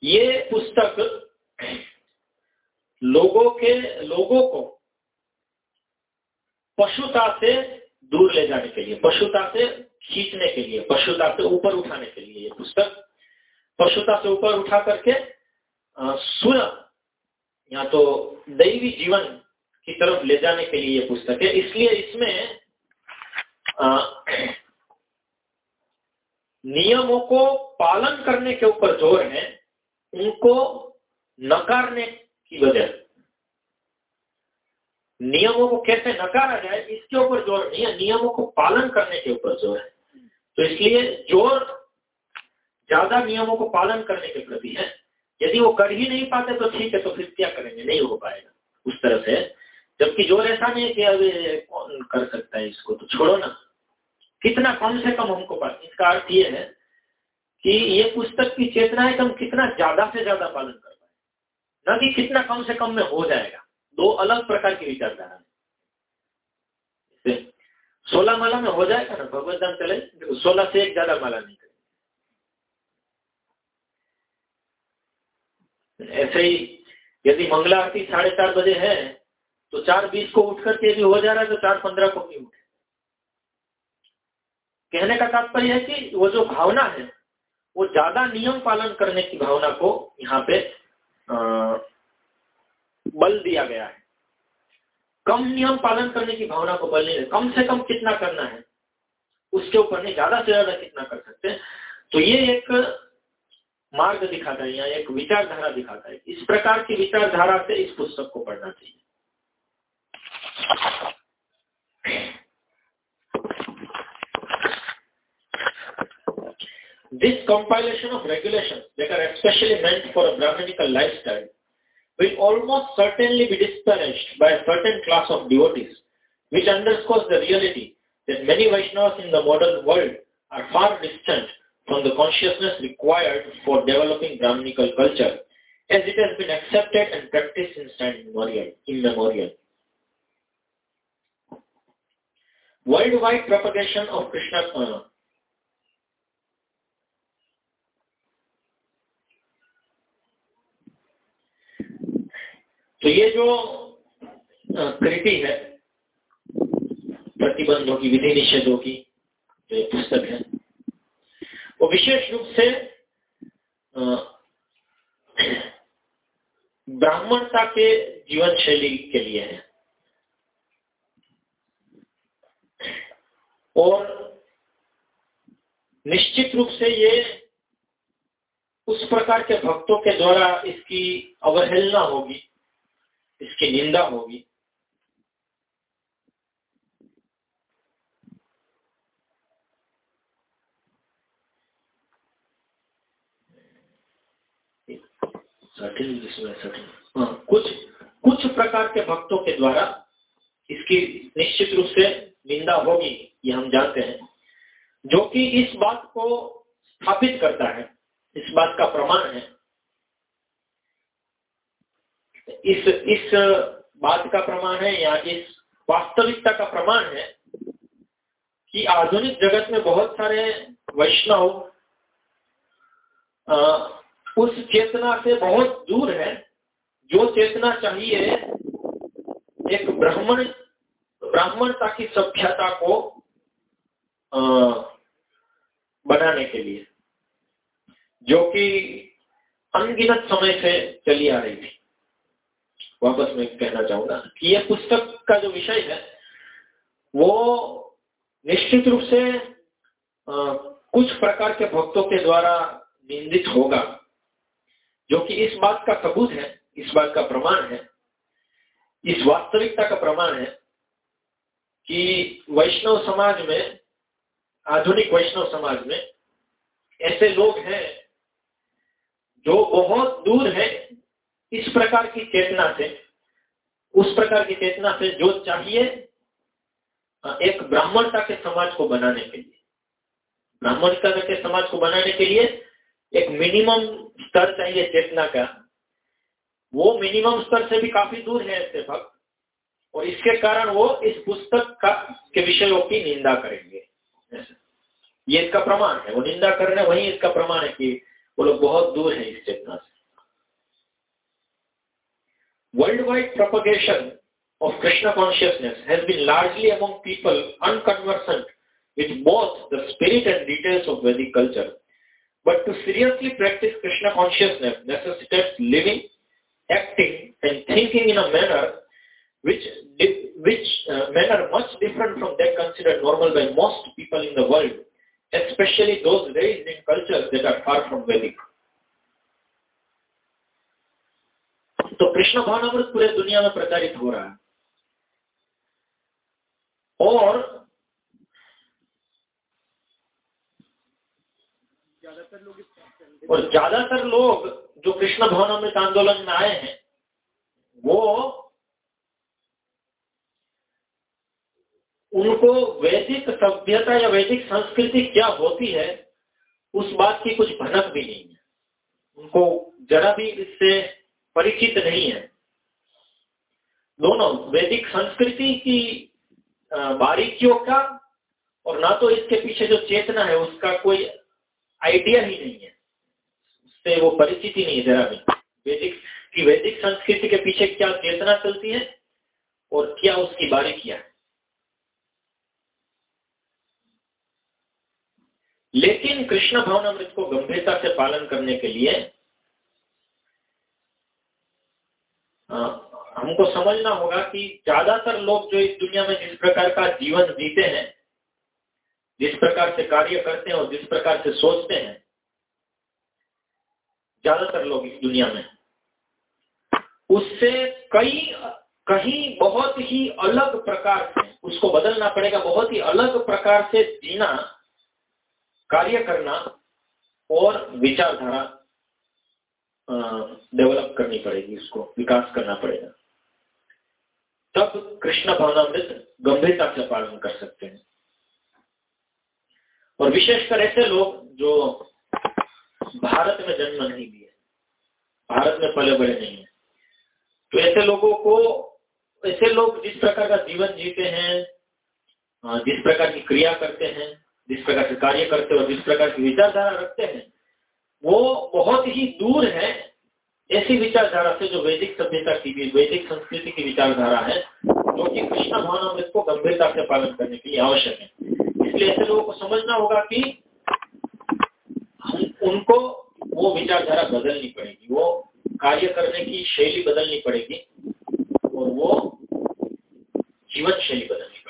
ये पुस्तक लोगों के, लोगों को पशुता से दूर ले जाने के लिए, पशुता से खींचने के लिए, पशुता से ऊपर उठाने के लिए ये पुस्तक। पशुता से ऊपर उठा करके सुर या तो दैवी जीवन की तरफ़ ले जाने के लिए ये पुस्तक है। इसलिए इसमें नियमों को पालन करने के ऊपर ज़ोर है, उनको नकारने की वजह नियमों को कैसे नकारा जाए, इसके ऊपर ज़ोर नहीं है। नियमों को पालन करने के ऊपर ज़ोर है। तो इसलिए ज़ोर ज़्यादा नियमों को पालन करने के प्रति है। यदि वो कर ही नहीं पाते तो ठीक है तो फिर क्या करेंगे? नहीं हो पाएगा। उस तरह से, जबकि ज़ोर ऐसा नहीं है कि अब कौन कर सकता है इसको तो छोड़ो ना। कितना कम से कम हमको पास इसका अर्थ ये है कि ये पुस्तक की चेतना है कि हम कितना ज़्यादा से ज़्यादा पालन कर पाए। न कि कितना कम से कम में हो जाएगा। दो अलग प्रकार की विचारधारा सोलह माला में हो जाएगा ना, भगवत दान चले सोलह से एक ज़्यादा माला नहीं करेंगे ऐसे ही यदि मंगला आरती साढ़े चार बजे है तो चार बीस को उठ करके यदि हो जा रहा है तो चार पंद्रह को भी उठे। कहने का तात्पर्य है कि वो जो भावना है, वो ज़्यादा नियम पालन करने की भावना को यहाँ पे बल दिया गया है। कम नियम पालन करने की भावना को बल नहीं कम से कम कितना करना है? उसके ऊपर नहीं, ज़्यादा से ज़्यादा कितना कर सकते हैं? तो ये एक मार्ग दिखाता है, या एक विचारधारा दिखाता है। इस प्रकार की विचारधारा से इस पुस्तक को पढ़ना चाहिए। This compilation of regulations, that are especially meant for a Brahminical lifestyle will almost certainly be disparaged by a certain class of devotees, which underscores the reality that many Vaishnavas in the modern world are far distant from the consciousness required for developing Brahminical culture, as it has been accepted and practiced since time immemorial. Worldwide propagation of Krishna uh, तो ये जो कृति है, प्रतिबंधों की, विधि निषेधों की, जो ये पुस्तक है, वो विशेष रूप से ब्राह्मणता के जीवन शैली के लिए है। और निश्चित रूप से ये उस प्रकार के भक्तों के द्वारा इसकी अवहेलना होगी। इसकी निंदा होगी। हाँ, कुछ कुछ प्रकार के भक्तों के द्वारा इसकी निश्चित रूप से निंदा होगी ये हम जानते हैं। जो कि इस बात को स्थापित करता है इस बात का प्रमाण है इस इस बात का प्रमाण है या इस वास्तविकता का प्रमाण है कि आधुनिक जगत में बहुत सारे वैष्णव उस चेतना से बहुत दूर है जो चेतना चाहिए एक ब्राह्मण ब्राह्मणता की सभ्यता को आ, बनाने के लिए जो कि अनगिनत समय से चली आ रही थी। वापस मैं कहना चाहूँगा कि यह पुस्तक का जो विषय है वो निश्चित रूप से आ, कुछ प्रकार के भक्तों के द्वारा निंदित होगा जो कि इस बात का सबूत है इस बात का प्रमाण है इस वास्तविकता का प्रमाण है कि वैष्णव समाज में आधुनिक वैष्णव समाज में ऐसे लोग हैं जो बहुत दूर है इस प्रकार की चेतना से, उस प्रकार की चेतना से जो चाहिए एक ब्राह्मणता के समाज को बनाने के लिए। ब्राह्मणता के समाज को बनाने के लिए एक मिनिमम स्तर चाहिए चेतना का। वो मिनिमम स्तर से भी काफ़ी दूर है ऐसे भक्त, और इसके कारण वो इस पुस्तक का, के विषयों की निंदा करेंगे। ये इसका प्रमाण है। वो निंदा करने, वही इसका प्रमाण है कि वो लोग बहुत दूर है इस चेतना से। Worldwide propagation of Krishna consciousness has been largely among people unconversant with both the spirit and details of Vedic culture. But to seriously practice Krishna consciousness necessitates living, acting and thinking in a manner which, which uh, manner much different from that considered normal by most people in the world, especially those raised in cultures that are far from Vedic. तो कृष्ण भावनामृत पूरे दुनिया में प्रचारित हो रहा है। और ज़्यादातर लोग और ज़्यादातर लोग जो कृष्ण भावनामृत आंदोलन में आए हैं वो उनको वैदिक सभ्यता या वैदिक संस्कृति क्या होती है उस बात की कुछ भनक भी नहीं है। उनको जरा भी इससे परिचित नहीं है। दोनों वैदिक संस्कृति की बारीकियों का और ना तो इसके पीछे जो चेतना है उसका कोई आइडिया ही नहीं है। उससे वो परिचित ही नहीं है जरा भी। वैदिक, की वैदिक संस्कृति के पीछे क्या चेतना चलती है और क्या उसकी बारीकियाँ है। लेकिन कृष्ण भावनामृत को गंभीरता से पालन करने के लिए हमको समझना होगा कि ज़्यादातर लोग जो इस दुनिया में जिस प्रकार का जीवन जीते हैं, जिस प्रकार से कार्य करते हैं और जिस प्रकार से सोचते हैं, ज़्यादातर लोग इस दुनिया में उससे कई, कहीं बहुत ही अलग प्रकार से, उसको बदलना पड़ेगा, बहुत ही अलग प्रकार से जीना, कार्य करना और विचारधारा डेवलप करनी पड़ेगी उसको, विकास करना पड़ेगा। तब कृष्ण भावनामृत गंभीरता से पालन कर सकते हैं। और विशेषकर ऐसे लोग जो भारत में जन्म नहीं लिए, भारत में पले बड़े नहीं है। तो ऐसे लोगों को, ऐसे लोग जिस प्रकार का जीवन जीते हैं जिस प्रकार की क्रिया करते हैं, जिस प्रकार से कार्य करते हैं और जिस प्रकार की विचारधारा रखते हैं वो बहुत ही दूर है ऐसी विचारधारा से जो वैदिक सभ्यता की भी वैदिक संस्कृति की विचारधारा है जो कि कृष्ण भावनामृत को गंभीरता से पालन करने के लिए आवश्यक है। इसलिए ऐसे लोगों को समझना होगा कि उनको वो विचारधारा बदलनी पड़ेगी वो कार्य करने की शैली बदलनी पड़ेगी और वो जीवन शैली बदलनी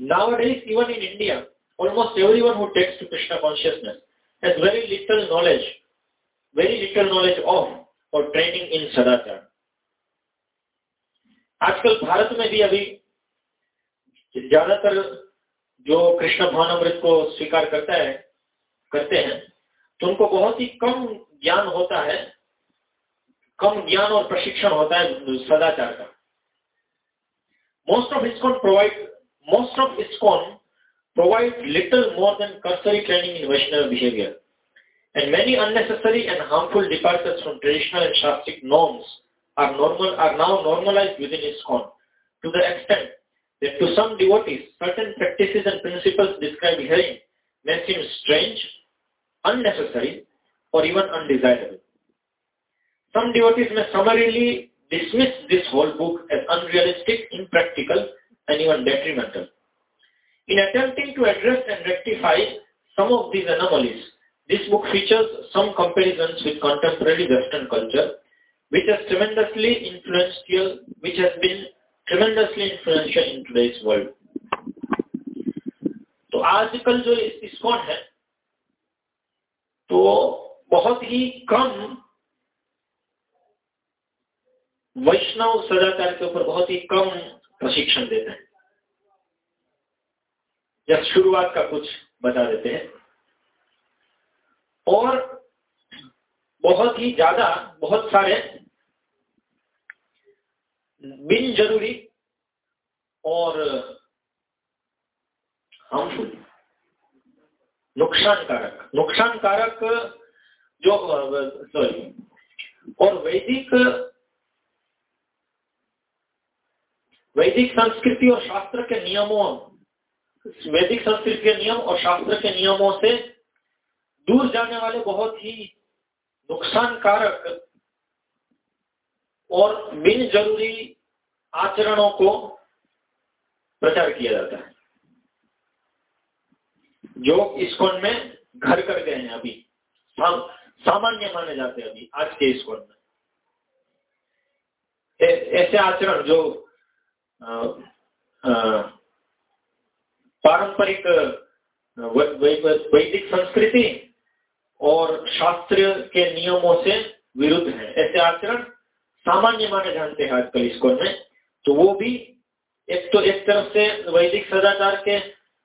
Nowadays, even in India, almost everyone who takes to Krishna consciousness has very little knowledge, very little knowledge of or training in Sadachar. आजकल भारत में भी अभी ज़्यादातर जो कृष्ण भवन अमृत को स्वीकार करता है करते हैं तो उनको बहुत ही कम ज्ञान होता है कम ज्ञान और प्रशिक्षण होता है सदाचार का most of ISKCON provide most of ISKCON provide little more than cursory training in Vaishnava behavior. And many unnecessary and harmful departures from traditional and Shastric norms are, normal, are now normalized within ISKCON to the extent that to some devotees, certain practices and principles described herein may seem strange, unnecessary, or even undesirable. Some devotees may summarily dismiss this whole book as unrealistic, impractical, and even detrimental. In attempting to address and rectify some of these anomalies, this book features some comparisons with contemporary Western culture, which has tremendously influential, which has been tremendously influential in today's world. तो आजकल जो इस्कॉन है तो बहुत ही कम वैष्णव सदाचार के ऊपर बहुत ही कम प्रशिक्षण देते हैं या शुरुआत का कुछ बता देते हैं। और बहुत ही ज़्यादा, बहुत सारे बिन ज़रूरी और हार्मफुल नुकसान कारक नुकसान कारक जो सॉरी और वैदिक वैदिक संस्कृति और शास्त्र के नियमों वैदिक संस्कृत के नियम और शास्त्र के नियमों से दूर जाने वाले बहुत ही नुकसानकारक और बिन ज़रूरी आचरणों को प्रचार किया जाता है। जो इस्कॉन में घर कर गए हैं अभी। हम सामान्य माने जाते हैं अभी, आज के इस्कॉन में। ऐसे आचरण जो पारंपरिक वैदिक संस्कृति और शास्त्र के नियमों से विरुद्ध है। ऐसे आचरण सामान्य माने जानते हैं आजकल इसको में। तो वो भी एक तो एक तरफ़ से वैदिक सदाचार के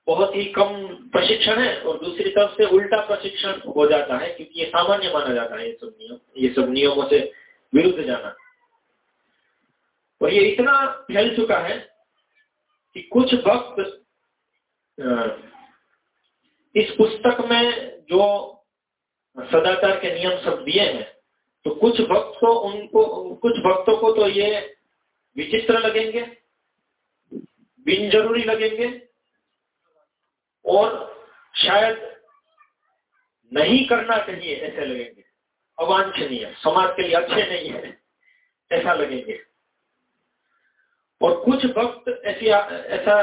बहुत ही कम प्रशिक्षण है और दूसरी तरफ़ से उल्टा प्रशिक्षण हो जाता है क्योंकि ये सामान्य माना जाता है ये सब नियम, ये सब नियमों से विरुद्ध जाना। और ये इतना फैल चुका है कि कुछ वक्त इस पुस्तक में जो सदाचार के नियम सब दिए हैं तो कुछ भक्त उनको, कुछ भक्तों को तो ये विचित्र लगेंगे बिन ज़रूरी लगेंगे, और शायद नहीं करना चाहिए ऐसे लगेंगे। अवांछनीय, समाज के लिए अच्छे नहीं है, ऐसा लगेंगे। और कुछ भक्त ऐसी ऐसा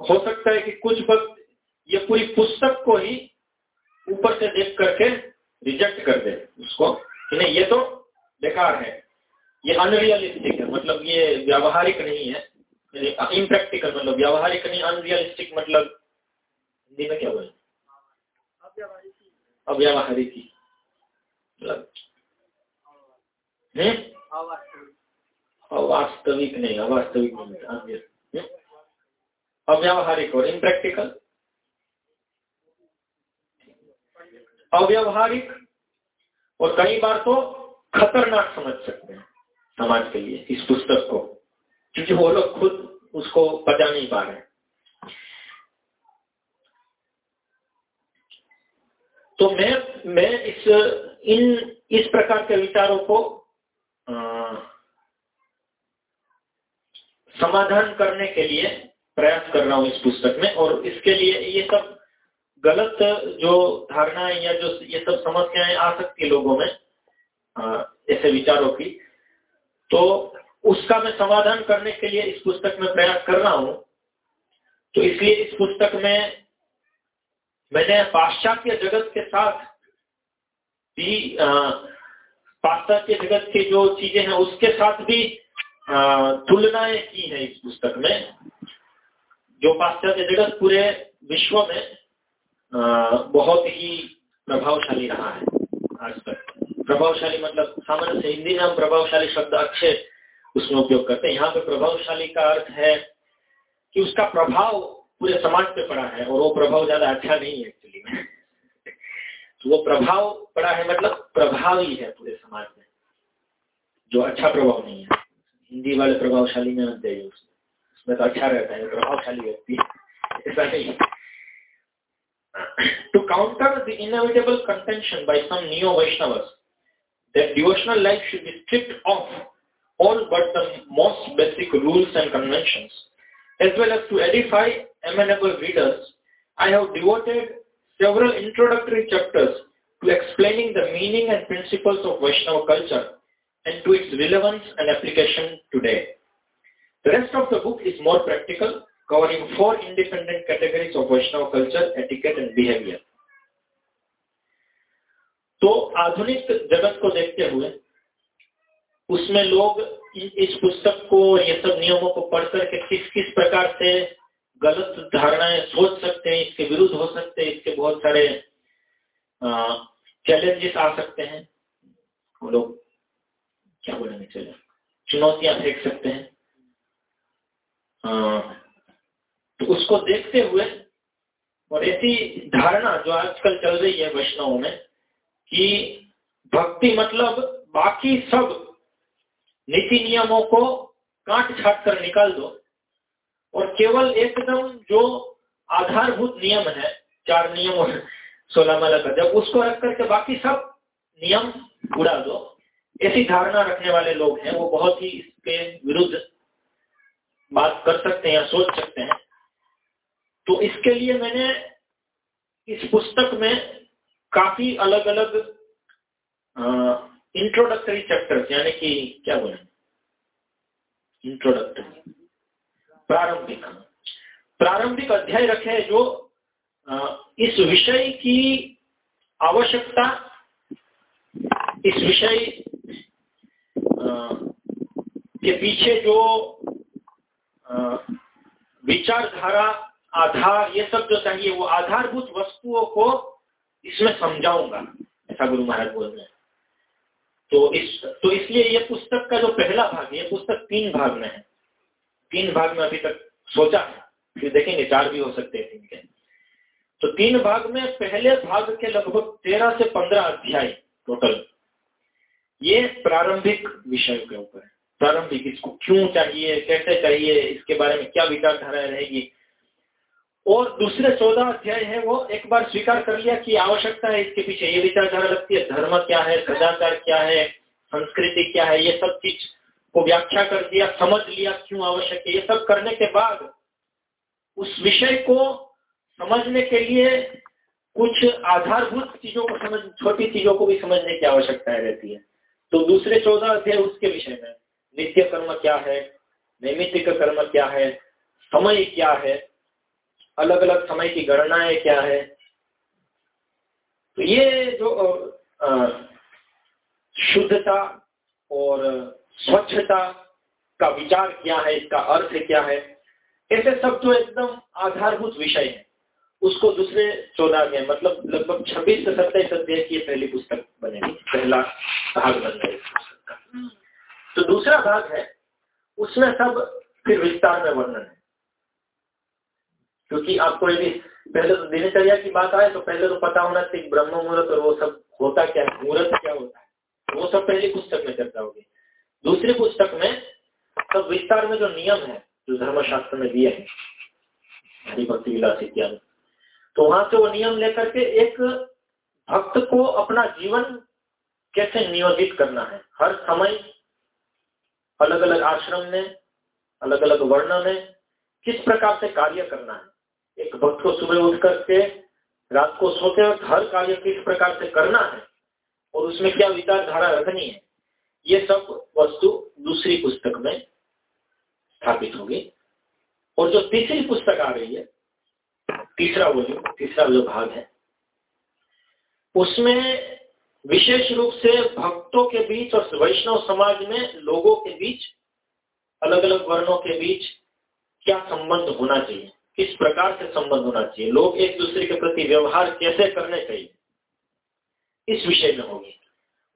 हो सकता है कि कुछ वक्त ये पूरी पुस्तक को ही ऊपर से देख करके रिजेक्ट कर दे उसको कि नहीं ये तो बेकार है। ये अनरियलिस्टिक है मतलब ये व्यावहारिक नहीं है। इम्प्रैक्टिकल मतलब व्यावहारिक नहीं अनरियलिस्टिक मतलब हिंदी में क्या बोले? अव्यावहारिक मतलब अवास्तविक। नहीं अवास्तविक नहीं अव्यावहारिक और इम्प्रैक्टिकल अव्यवहारिक और कई बार तो खतरनाक समझ सकते हैं समाज के लिए इस पुस्तक को क्योंकि वो लोग खुद उसको पचा नहीं पा रहे तो मैं मैं इस इन इस प्रकार के विचारों को आ, समाधान करने के लिए प्रयास कर रहा हूँ इस पुस्तक में और इसके लिए ये सब गलत जो धारणाएँ या जो ये सब समस्याएँ आ सकती लोगों में ऐसे विचारों की तो उसका मैं समाधान करने के लिए इस पुस्तक में प्रयास कर रहा हूँ। तो इसलिए इस पुस्तक में मैंने पाश्चात्य जगत के साथ भी पाश्चात्य जगत की जो चीज़ें हैं उसके साथ भी तुलनाएँ की है इस पुस्तक में। जो पाश्चात्य जगत पूरे विश्व में बहुत ही प्रभावशाली रहा है आज तक। प्रभावशाली मतलब सामान्य से हिंदी में हम प्रभावशाली शब्द अच्छे उसमें उपयोग करते हैं। यहाँ पे प्रभावशाली का अर्थ है कि उसका प्रभाव पूरे समाज पे पड़ा है और वो प्रभाव ज़्यादा अच्छा नहीं है एक्चुअली में तो वो प्रभाव पड़ा है मतलब प्रभावी है पूरे समाज में, जो अच्छा प्रभाव नहीं है। हिंदी वाले प्रभावशाली में मत जाइए उसमें। तो अच्छा रहता है प्रभावशाली व्यक्ति ऐसा नहीं to counter the inevitable contention by some neo-Vaishnavas that devotional life should be stripped of all but the most basic rules and conventions, as well as to edify amenable readers, I have devoted several introductory chapters to explaining the meaning and principles of Vaishnava culture and to its relevance and application today. The rest of the book is more practical covering four independent categories of Vaishnava culture, etiquette and behavior. तो आधुनिक जगत को देखते हुए उसमें लोग इस पुस्तक को ये सब नियमों को पढ़ करके किस किस प्रकार से गलत धारणाएँ सोच सकते हैं इसके विरुद्ध हो सकते हैं इसके बहुत सारे चैलेंजेस आ सकते हैं। लोग क्या बोलेंगे चले चुनौतियाँ फेंक सकते हैं। तो उसको देखते हुए, और ऐसी धारणा जो आजकल चल रही है वैष्णवों में, कि भक्ति मतलब बाकी सब नीति नियमों को काट छाट कर निकाल दो, और केवल एकदम जो आधारभूत नियम है, चार नियम और सोलह माला का, जब उसको रख करके बाकी सब नियम उड़ा दो, ऐसी धारणा रखने वाले लोग हैं, वो बहुत ही इसके विरुद्ध बात कर सकते हैं या सोच सकते हैं। तो इसके लिए मैंने इस पुस्तक में काफ़ी अलग अलग इंट्रोडक्टरी चैप्टर्स यानी कि क्या बोले? इंट्रोडक्टरी प्रारंभिक। प्रारंभिक अध्याय रखे हैं जो इस विषय की आवश्यकता, इस विषय के पीछे जो विचारधारा, आधार, ये सब जो चाहिए, वो आधारभूत वस्तुओं को इसमें समझाऊँगा, ऐसा गुरु महाराज बोल रहे हैं। तो इस तो इसलिए ये पुस्तक का जो पहला भाग ये पुस्तक तीन भाग में है। तीन भाग में अभी तक सोचा है, फिर देखेंगे, चार भी हो सकते हैं तीन के तो तीन भाग में पहले भाग के लगभग तेरह से पंद्रह अध्याय टोटल ये प्रारंभिक विषय के ऊपर है। प्रारंभिक इसको क्यों चाहिए, कैसे चाहिए, इसके बारे में क्या विचारधारा रहेगी? और दूसरे चौदह अध्याय है, वो एक बार स्वीकार कर लिया कि आवश्यकता है इसके पीछे ये विचारधारा लगती है, धर्म क्या है, सदाचार क्या है, संस्कृति क्या है, ये सब चीज़ को व्याख्या कर दिया, समझ लिया क्यों आवश्यक है, ये सब करने के बाद उस विषय को समझने के लिए कुछ आधारभूत चीज़ों को समझ, छोटी चीज़ों को भी समझने की आवश्यकता रहती है। तो दूसरे चौदह अध्याय उसके विषय में नित्य कर्म क्या है? नैमित्तिक कर्म क्या है? समय क्या है? अलग अलग समय की गणनाएँ क्या है? तो ये जो शुद्धता और स्वच्छता का विचार क्या है, इसका अर्थ क्या है? ऐसे सब जो एकदम आधारभूत विषय है। उसको दूसरे चौदह अध्याय मतलब लगभग छब्बीस से सत्ताईस अध्याय की पहली पुस्तक बनेगी, पहला भाग बन तो दूसरा भाग है, उसमें सब फिर विस्तार में वर्णन है। क्योंकि आपको यदि पहले तो दिनचर्या की बात आए तो पहले तो पता होना चाहिए ब्रह्म मुहूर्त और वो सब होता क्या है, मुहूर्त क्या होता है। वो सब पहली पुस्तक में चर्चा होगी। दूसरी पुस्तक में सब विस्तार में जो नियम है, जो धर्मशास्त्र में दिए हैं हरिभक्ति विलास इत्यादि तो वहाँ से वो नियम लेकर के एक भक्त को अपना जीवन कैसे नियोजित करना है। हर समय अलग अलग आश्रम में अलग अलग वर्ण में किस प्रकार से कार्य करना है? एक भक्त को सुबह उठ करके रात को सोते वक्त हर कार्य किस प्रकार से करना है? और उसमें क्या विचारधारा रखनी है? ये सब वस्तु दूसरी पुस्तक में स्थापित होगी। और जो तीसरी पुस्तक आ रही है, तीसरा वॉल्यूम तीसरा जो भाग है, उसमें विशेष रूप से भक्तों के बीच और वैष्णव समाज में लोगों के बीच अलग अलग वर्णों के बीच क्या संबंध होना चाहिए? किस प्रकार से संबंध होना चाहिए? लोग एक दूसरे के प्रति व्यवहार कैसे करने चाहिए? इस विषय में होगी।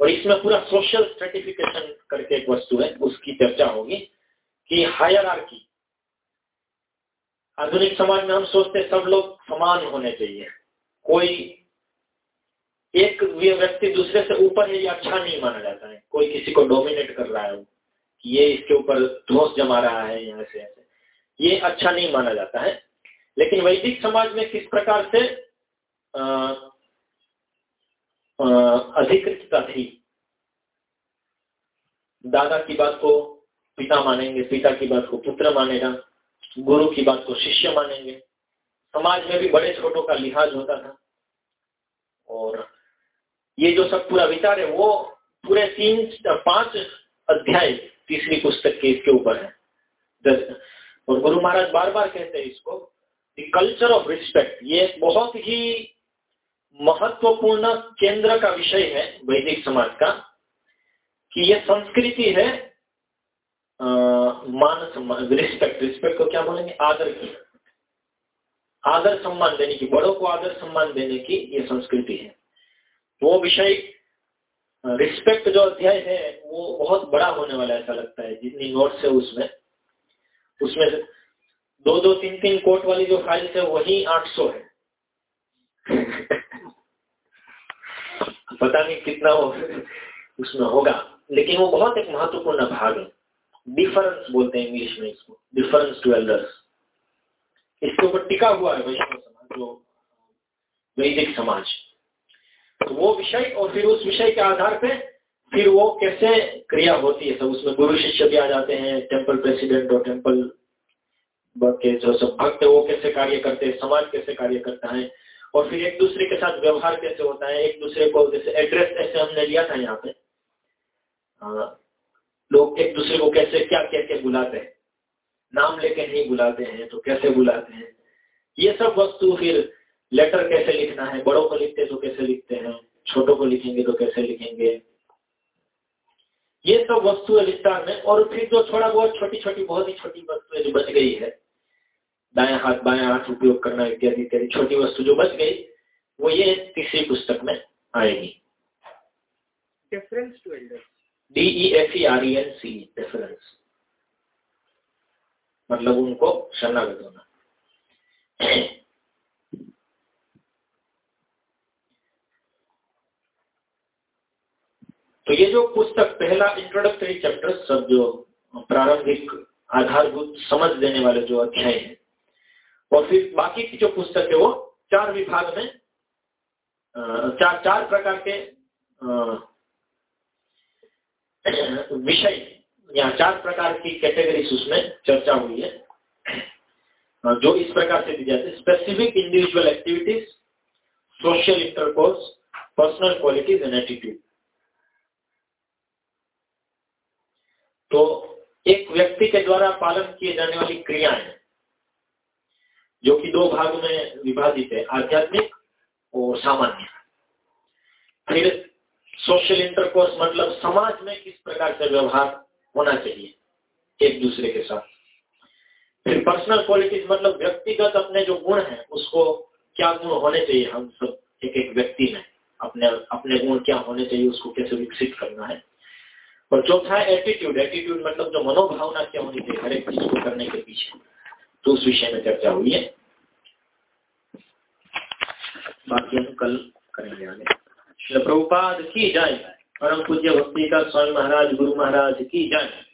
और इसमें पूरा सोशल स्ट्रेटिफिकेशन करके एक वस्तु है, उसकी चर्चा होगी कि हायर आधुनिक समाज में हम सोचते सब लोग समान होने चाहिए। कोई एक व्यक्ति दूसरे से ऊपर है ये अच्छा नहीं माना जाता है। कोई किसी को डोमिनेट कर रहा है ये इसके ऊपर धोस जमा रहा है यहाँ से ऐसे। ये अच्छा नहीं माना जाता है। लेकिन वैदिक समाज में किस प्रकार से अधिकृतता थी? दादा की बात को पिता मानेंगे, पिता की बात को पुत्र मानेगा, गुरु की बात को शिष्य मानेंगे। समाज में भी बड़े छोटों का लिहाज होता था। और ये जो सब पूरा विचार है वो पूरे तीन पाँच अध्याय तीसरी पुस्तक के इसके ऊपर है। और गुरु महाराज बार बार कहते हैं इसको कल्चर ऑफ़ रिस्पेक्ट ये बहुत ही महत्वपूर्ण केंद्र का विषय है वैदिक समाज का कि ये संस्कृति है आ, मान सम्मान रिस्पेक्ट रिस्पेक्ट को क्या बोलेंगे? आदर की। आदर सम्मान देने की बड़ों को आदर सम्मान देने की ये संस्कृति है। वो विषय रिस्पेक्ट जो अध्याय है, वो बहुत बड़ा होने वाला ऐसा लगता है, जितनी नोट्स है उसमें। उसमें दो दो, तीन तीन कोट वाली जो फाइल्स है, वही 800 है। पता नहीं कितना हो, उसमें होगा, लेकिन वो बहुत एक महत्वपूर्ण भाग है। डिफरेंस बोलते हैं इंग्लिश में इसको डिफरेंस टू एल्डर्स इसके ऊपर टिका हुआ है वैष्णव समाज, जो वैदिक समाज। तो वो विषय और फिर उस विषय के आधार पे फिर वो कैसे क्रिया होती है? सब उसमें गुरु शिष्य भी आ जाते हैं टेंपल प्रेसिडेंट और टेंपल के जो सब भक्त है, वो कैसे कार्य करते हैं? समाज कैसे कार्य करता है? और फिर एक दूसरे के साथ व्यवहार कैसे होता है? एक दूसरे को जैसे एड्रेस ऐसे हमने लिया था यहाँ पे। लोग एक दूसरे को कैसे, क्या कह के बुलाते हैं? नाम लेके नहीं बुलाते हैं तो कैसे बुलाते हैं? ये सब वस्तु फिर लेटर कैसे लिखना है? बड़ों को लिखते तो कैसे लिखते हैं? छोटों को लिखेंगे तो कैसे लिखेंगे? ये सब वस्तु विस्तार में और फिर जो थोड़ा बहुत छोटी छोटी बहुत ही छोटी वस्तुएँ जो बच गई है दाया हाथ बाया हाथ उपयोग करना इत्यादि इत्यादि छोटी वस्तु जो बच गई वो ये तीसरी पुस्तक में आएगी। Difference to elder D E F E R E N C difference मतलब उनको शरणागत होना। तो ये जो पुस्तक, पहला इंट्रोडक्टरी चैप्टर सब जो प्रारंभिक आधारभूत समझ देने वाले जो अध्याय है, और फिर बाकी की जो पुस्तक है वो चार विभाग में चार चार प्रकार के विषय या चार प्रकार की कैटेगरीज उसमें चर्चा हुई है। जो इस प्रकार से दी जाती है। Specific individual activities social intercourse personal qualities and attitude तो एक व्यक्ति के द्वारा पालन किए जाने वाली क्रियाएँ जो कि दो भाग में विभाजित है, आध्यात्मिक और सामान्य। फिर सोशल इंटरकोर्स मतलब समाज में किस प्रकार से व्यवहार होना चाहिए एक दूसरे के साथ। फिर पर्सनल क्वालिटीज मतलब व्यक्तिगत अपने जो गुण हैं, उसको क्या गुण होने चाहिए? हम सब एक एक व्यक्ति में अपने अपने गुण क्या होने चाहिए, उसको कैसे विकसित करना है? और चौथा एटीट्यूड एटीट्यूड मतलब जो मनोभावना क्या होनी चाहिए हर एक चीज़ को करने के पीछे। तो उस विषय में चर्चा हुई है। बाकी हम कल करेंगे आगे। प्रभुपाद की जाए परम पूज्य भक्ति का स्वामी महाराज, गुरु महाराज की जाए